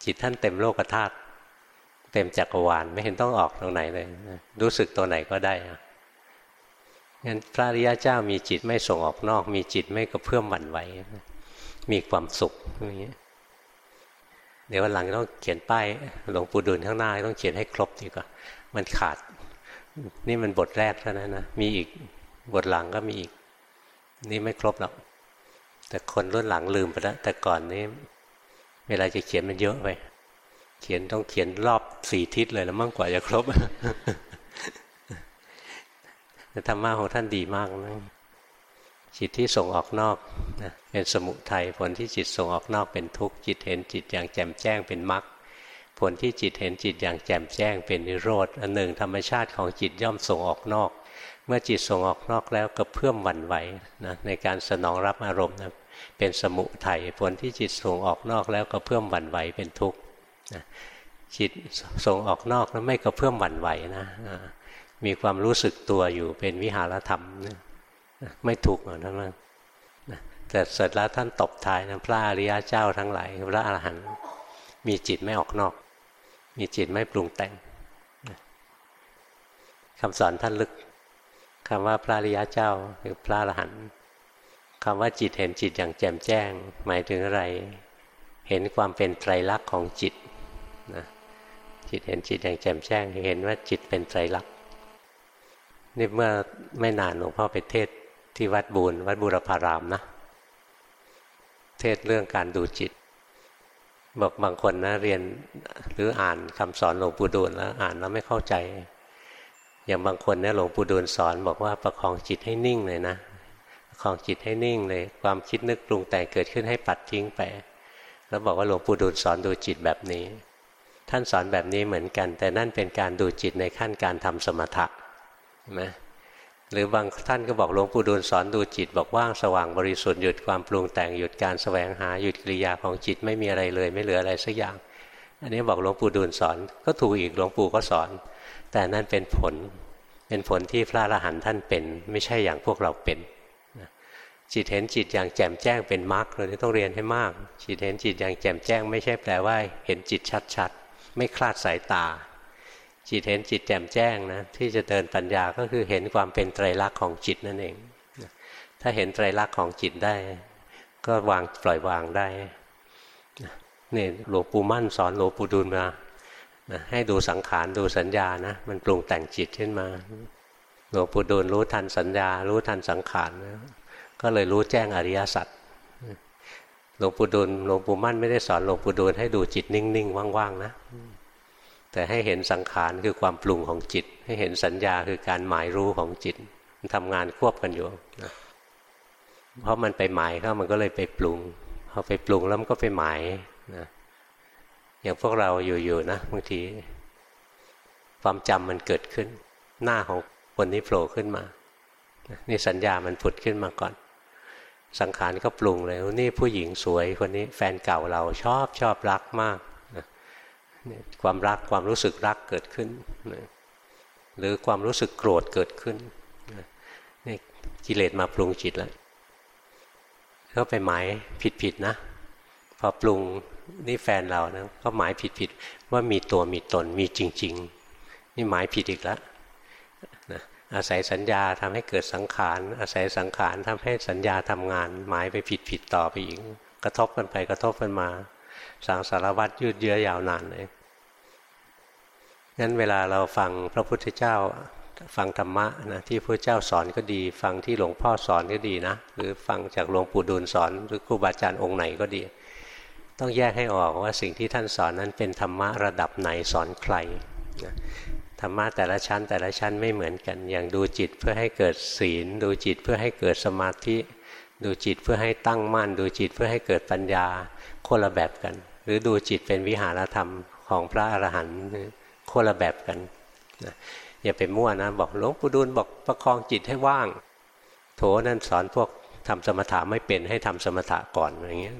จิตท่านเต็มโลกธาตุเต็มจักรวาลไม่เห็นต้องออกตรงไหนเลยรู้สึกตัวไหนก็ได้งั้นพระริยะเจ้ามีจิตไม่ส่งออกนอก มีจิตไม่กระเพื่อมหวั่นไหวมีความสุขอย่างเงี้ยเดี๋ยววันหลังต้องเขียนป้ายหลวงปู่ดุลข้างหน้าต้องเขียนให้ครบดีกว่า มันขาด นี่มันบทแรกเท่านั้นนะมีอีกบทหลังก็มีอีก นี่ไม่ครบหรอกแต่คนรุ่นหลังลืมไปแล้วแต่ก่อนนี้ เวลาจะเขียนมันเยอะไป เขียนต้องเขียนรอบสี่ทิศเลยแล้วมั่งกว่าจะครบแต่ธรรมะของท่านดีมากนะจิตที่ส่งออกนอกนะเป็นสมุทัยผลที่จิตส่งออกนอกเป็นทุกข์จิตเห็นจิตอย่างแจ่มแจ้งเป็นมรรคผลที่จิตเห็นจิตอย่างแจ่มแจ้งเป็นนิโรธอันหนึ่งธรรมชาติของจิตย่อมส่งออกนอก เมื่อจิตส่งออกนอกแล้วก็เพิ่มหวั่นไหวนะในการสนองรับอารมณ์นะ เป็นสมุทัยผลที่จิตส่งออกนอกแล้วก็เพิ่มหวั่นไหวเป็นทุกข์จิตส่งออกนอกแล้วไม่ก็เพิ่มหวั่นไหวนะมีความรู้สึกตัวอยู่เป็นวิหารธรรมนะไม่ถูกหรอกนั่นเองแต่เสร็จแล้วท่านตบท้ายนะพระอริยเจ้าทั้งหลายพระอรหันต์มีจิตไม่ออกนอก มีจิตไม่ปรุงแต่งคำสอนท่านลึกคำว่าพระอริยเจ้าหรือพระอรหันต์ คำว่าจิตเห็นจิตอย่างแจ่มแจ้ง หมายถึงอะไร เห็นความเป็นไตรลักษณ์ของจิตนะจิตเห็นจิตอย่างแจ่มแจ้งเห็นว่าจิตเป็นไตรลักษณ์นี่เมื่อไม่นานหลวงพ่อไปเทศที่วัดบูรวัดบูรพารามนะ เทศเรื่องการดูจิต บอกบางคนนะเรียนหรืออ่านคำสอนหลวงปู่ดูลแล้วอ่านแล้วไม่เข้าใจ อย่างบางคนเนี่ยหลวงปู่ดูลสอนบอกว่าประคองจิตให้นิ่งเลยนะ ประคองจิตให้นิ่งเลย ความคิดนึกปรุงแต่งเกิดขึ้นให้ปัดทิ้งไป แล้วบอกว่าหลวงปู่ดูลสอนดูจิตแบบนี้ ท่านสอนแบบนี้เหมือนกัน แต่นั่นเป็นการดูจิตในขั้นการทำสมถะไหมหรือบางท่านก็บอกหลวงปู่ดูลสอนดูจิต บอกว่างสว่างบริสุทธิ์หยุดความปรุงแต่งหยุดการแสวงหาหยุดกิริยาของจิตไม่มีอะไรเลย ไม่เหลืออะไรสักอย่าง อันนี้บอกหลวงปู่ดูลสอนก็ถูกอีกหลวงปู่ก็สอน แต่นั่นเป็นผลเป็นผลที่พระอรหันต์ท่านเป็น ไม่ใช่อย่างพวกเราเป็น จิตเห็นจิตอย่างแจ่มแจ้งเป็นมรรคเราต้องเรียนให้มาก จิตเห็นจิตอย่างแจ่มแจ้ง ไม่ใช่แปลว่า เห็นจิตชัดๆ ไม่คลาดสายตา จิตเห็นจิตแจ่มแจ้งนะที่จะเดินปัญญาก็คือเห็นความเป็นไตรลักษณ์ของจิตนั่นเอง ถ้าเห็นไตรลักษณ์ของจิตได้ ก็วางปล่อยวางได้นี่หลวงปู่มั่นสอนหลวงปู่ดูลมาให้ดูสังขารดูสัญญานะมันปรุงแต่งจิตขึ้นมาหลวงปู่ดูลรู้ทันสัญญา รู้ทันสังขารนะ ก็เลยรู้แจ้งอริยสัจหลวงปู่ดูลหลวงปู่มั่นไม่ได้สอนหลวงปู่ดูลให้ดูจิตนิ่งๆว่างๆนะแต่ให้เห็นสังขารคือความปรุงของจิต ให้เห็นสัญญาคือการหมายรู้ของจิต มันทำงานควบกันอยู่นะเพราะมันไปหมายเข้ามันก็เลยไปปรุงพอไปปรุงแล้วมันก็ไปหมายนะอย่างพวกเราอยู่ๆนะบางที ความจำมันเกิดขึ้น หน้าของคนนี้โผล่ขึ้นมา นี่สัญญามันผุดขึ้นมาก่อน สังขารก็ปรุงเลยนี่ผู้หญิงสวยคนนี้แฟนเก่าเราชอบชอบรักมากความรักความรู้สึกรักเกิดขึ้น หรือความรู้สึกโกรธเกิดขึ้นนี่กิเลสมาปรุงจิตแล้วก็ไปหมายผิดๆนะ พอปรุงนี่แฟนเรานะก็หมายผิดๆว่ามีตัวมีตนมีจริง ๆ นี่หมายผิดอีกแล้ว อาศัยสัญญาทำให้เกิดสังขาร อาศัยสังขารทำให้สัญญาทำงาน หมายไปผิดผิดต่อไปอีก กระทบกันไปกระทบกันมา สังสารวัตรยืดเยื้อยาวนานเลยงั้นเวลาเราฟังพระพุทธเจ้าฟังธรรมะนะที่พระเจ้าสอนก็ดี ฟังที่หลวงพ่อสอนก็ดีนะ หรือฟังจากหลวงปู่ดูลสอน หรือครูบาอาจารย์องค์ไหนก็ดี ต้องแยกให้ออกว่าสิ่งที่ท่านสอนนั้นเป็นธรรมะระดับไหนสอนใครนะ ธรรมะแต่ละชั้น แต่ละชั้นไม่เหมือนกัน อย่างดูจิตเพื่อให้เกิดศีล ดูจิตเพื่อให้เกิดสมาธิ ดูจิตเพื่อให้ตั้งมั่น ดูจิตเพื่อให้เกิดปัญญาคนละแบบกัน หรือดูจิตเป็นวิหารธรรมของพระอรหันต์คนละแบบกันอย่าไปมั่วนะ บอกหลวงปู่ดูลบอกประคองจิตให้ว่าง โถนั่นสอนพวกทำสมถะไม่เป็นให้ทำสมถะก่อนอย่างเงี้ย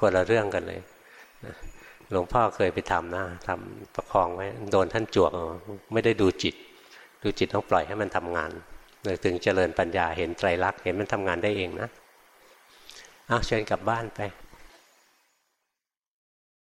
คนละเรื่องกันเลย หลวงพ่อเคยไปทำนะทำประคองไว้โดนท่านจวกไม่ได้ดูจิต ดูจิตต้องปล่อยให้มันทำงานเลยถึงเจริญปัญญาเห็นไตรลักษณ์เห็นมันทำงานได้เองนะเอาเชิญกลับบ้านไป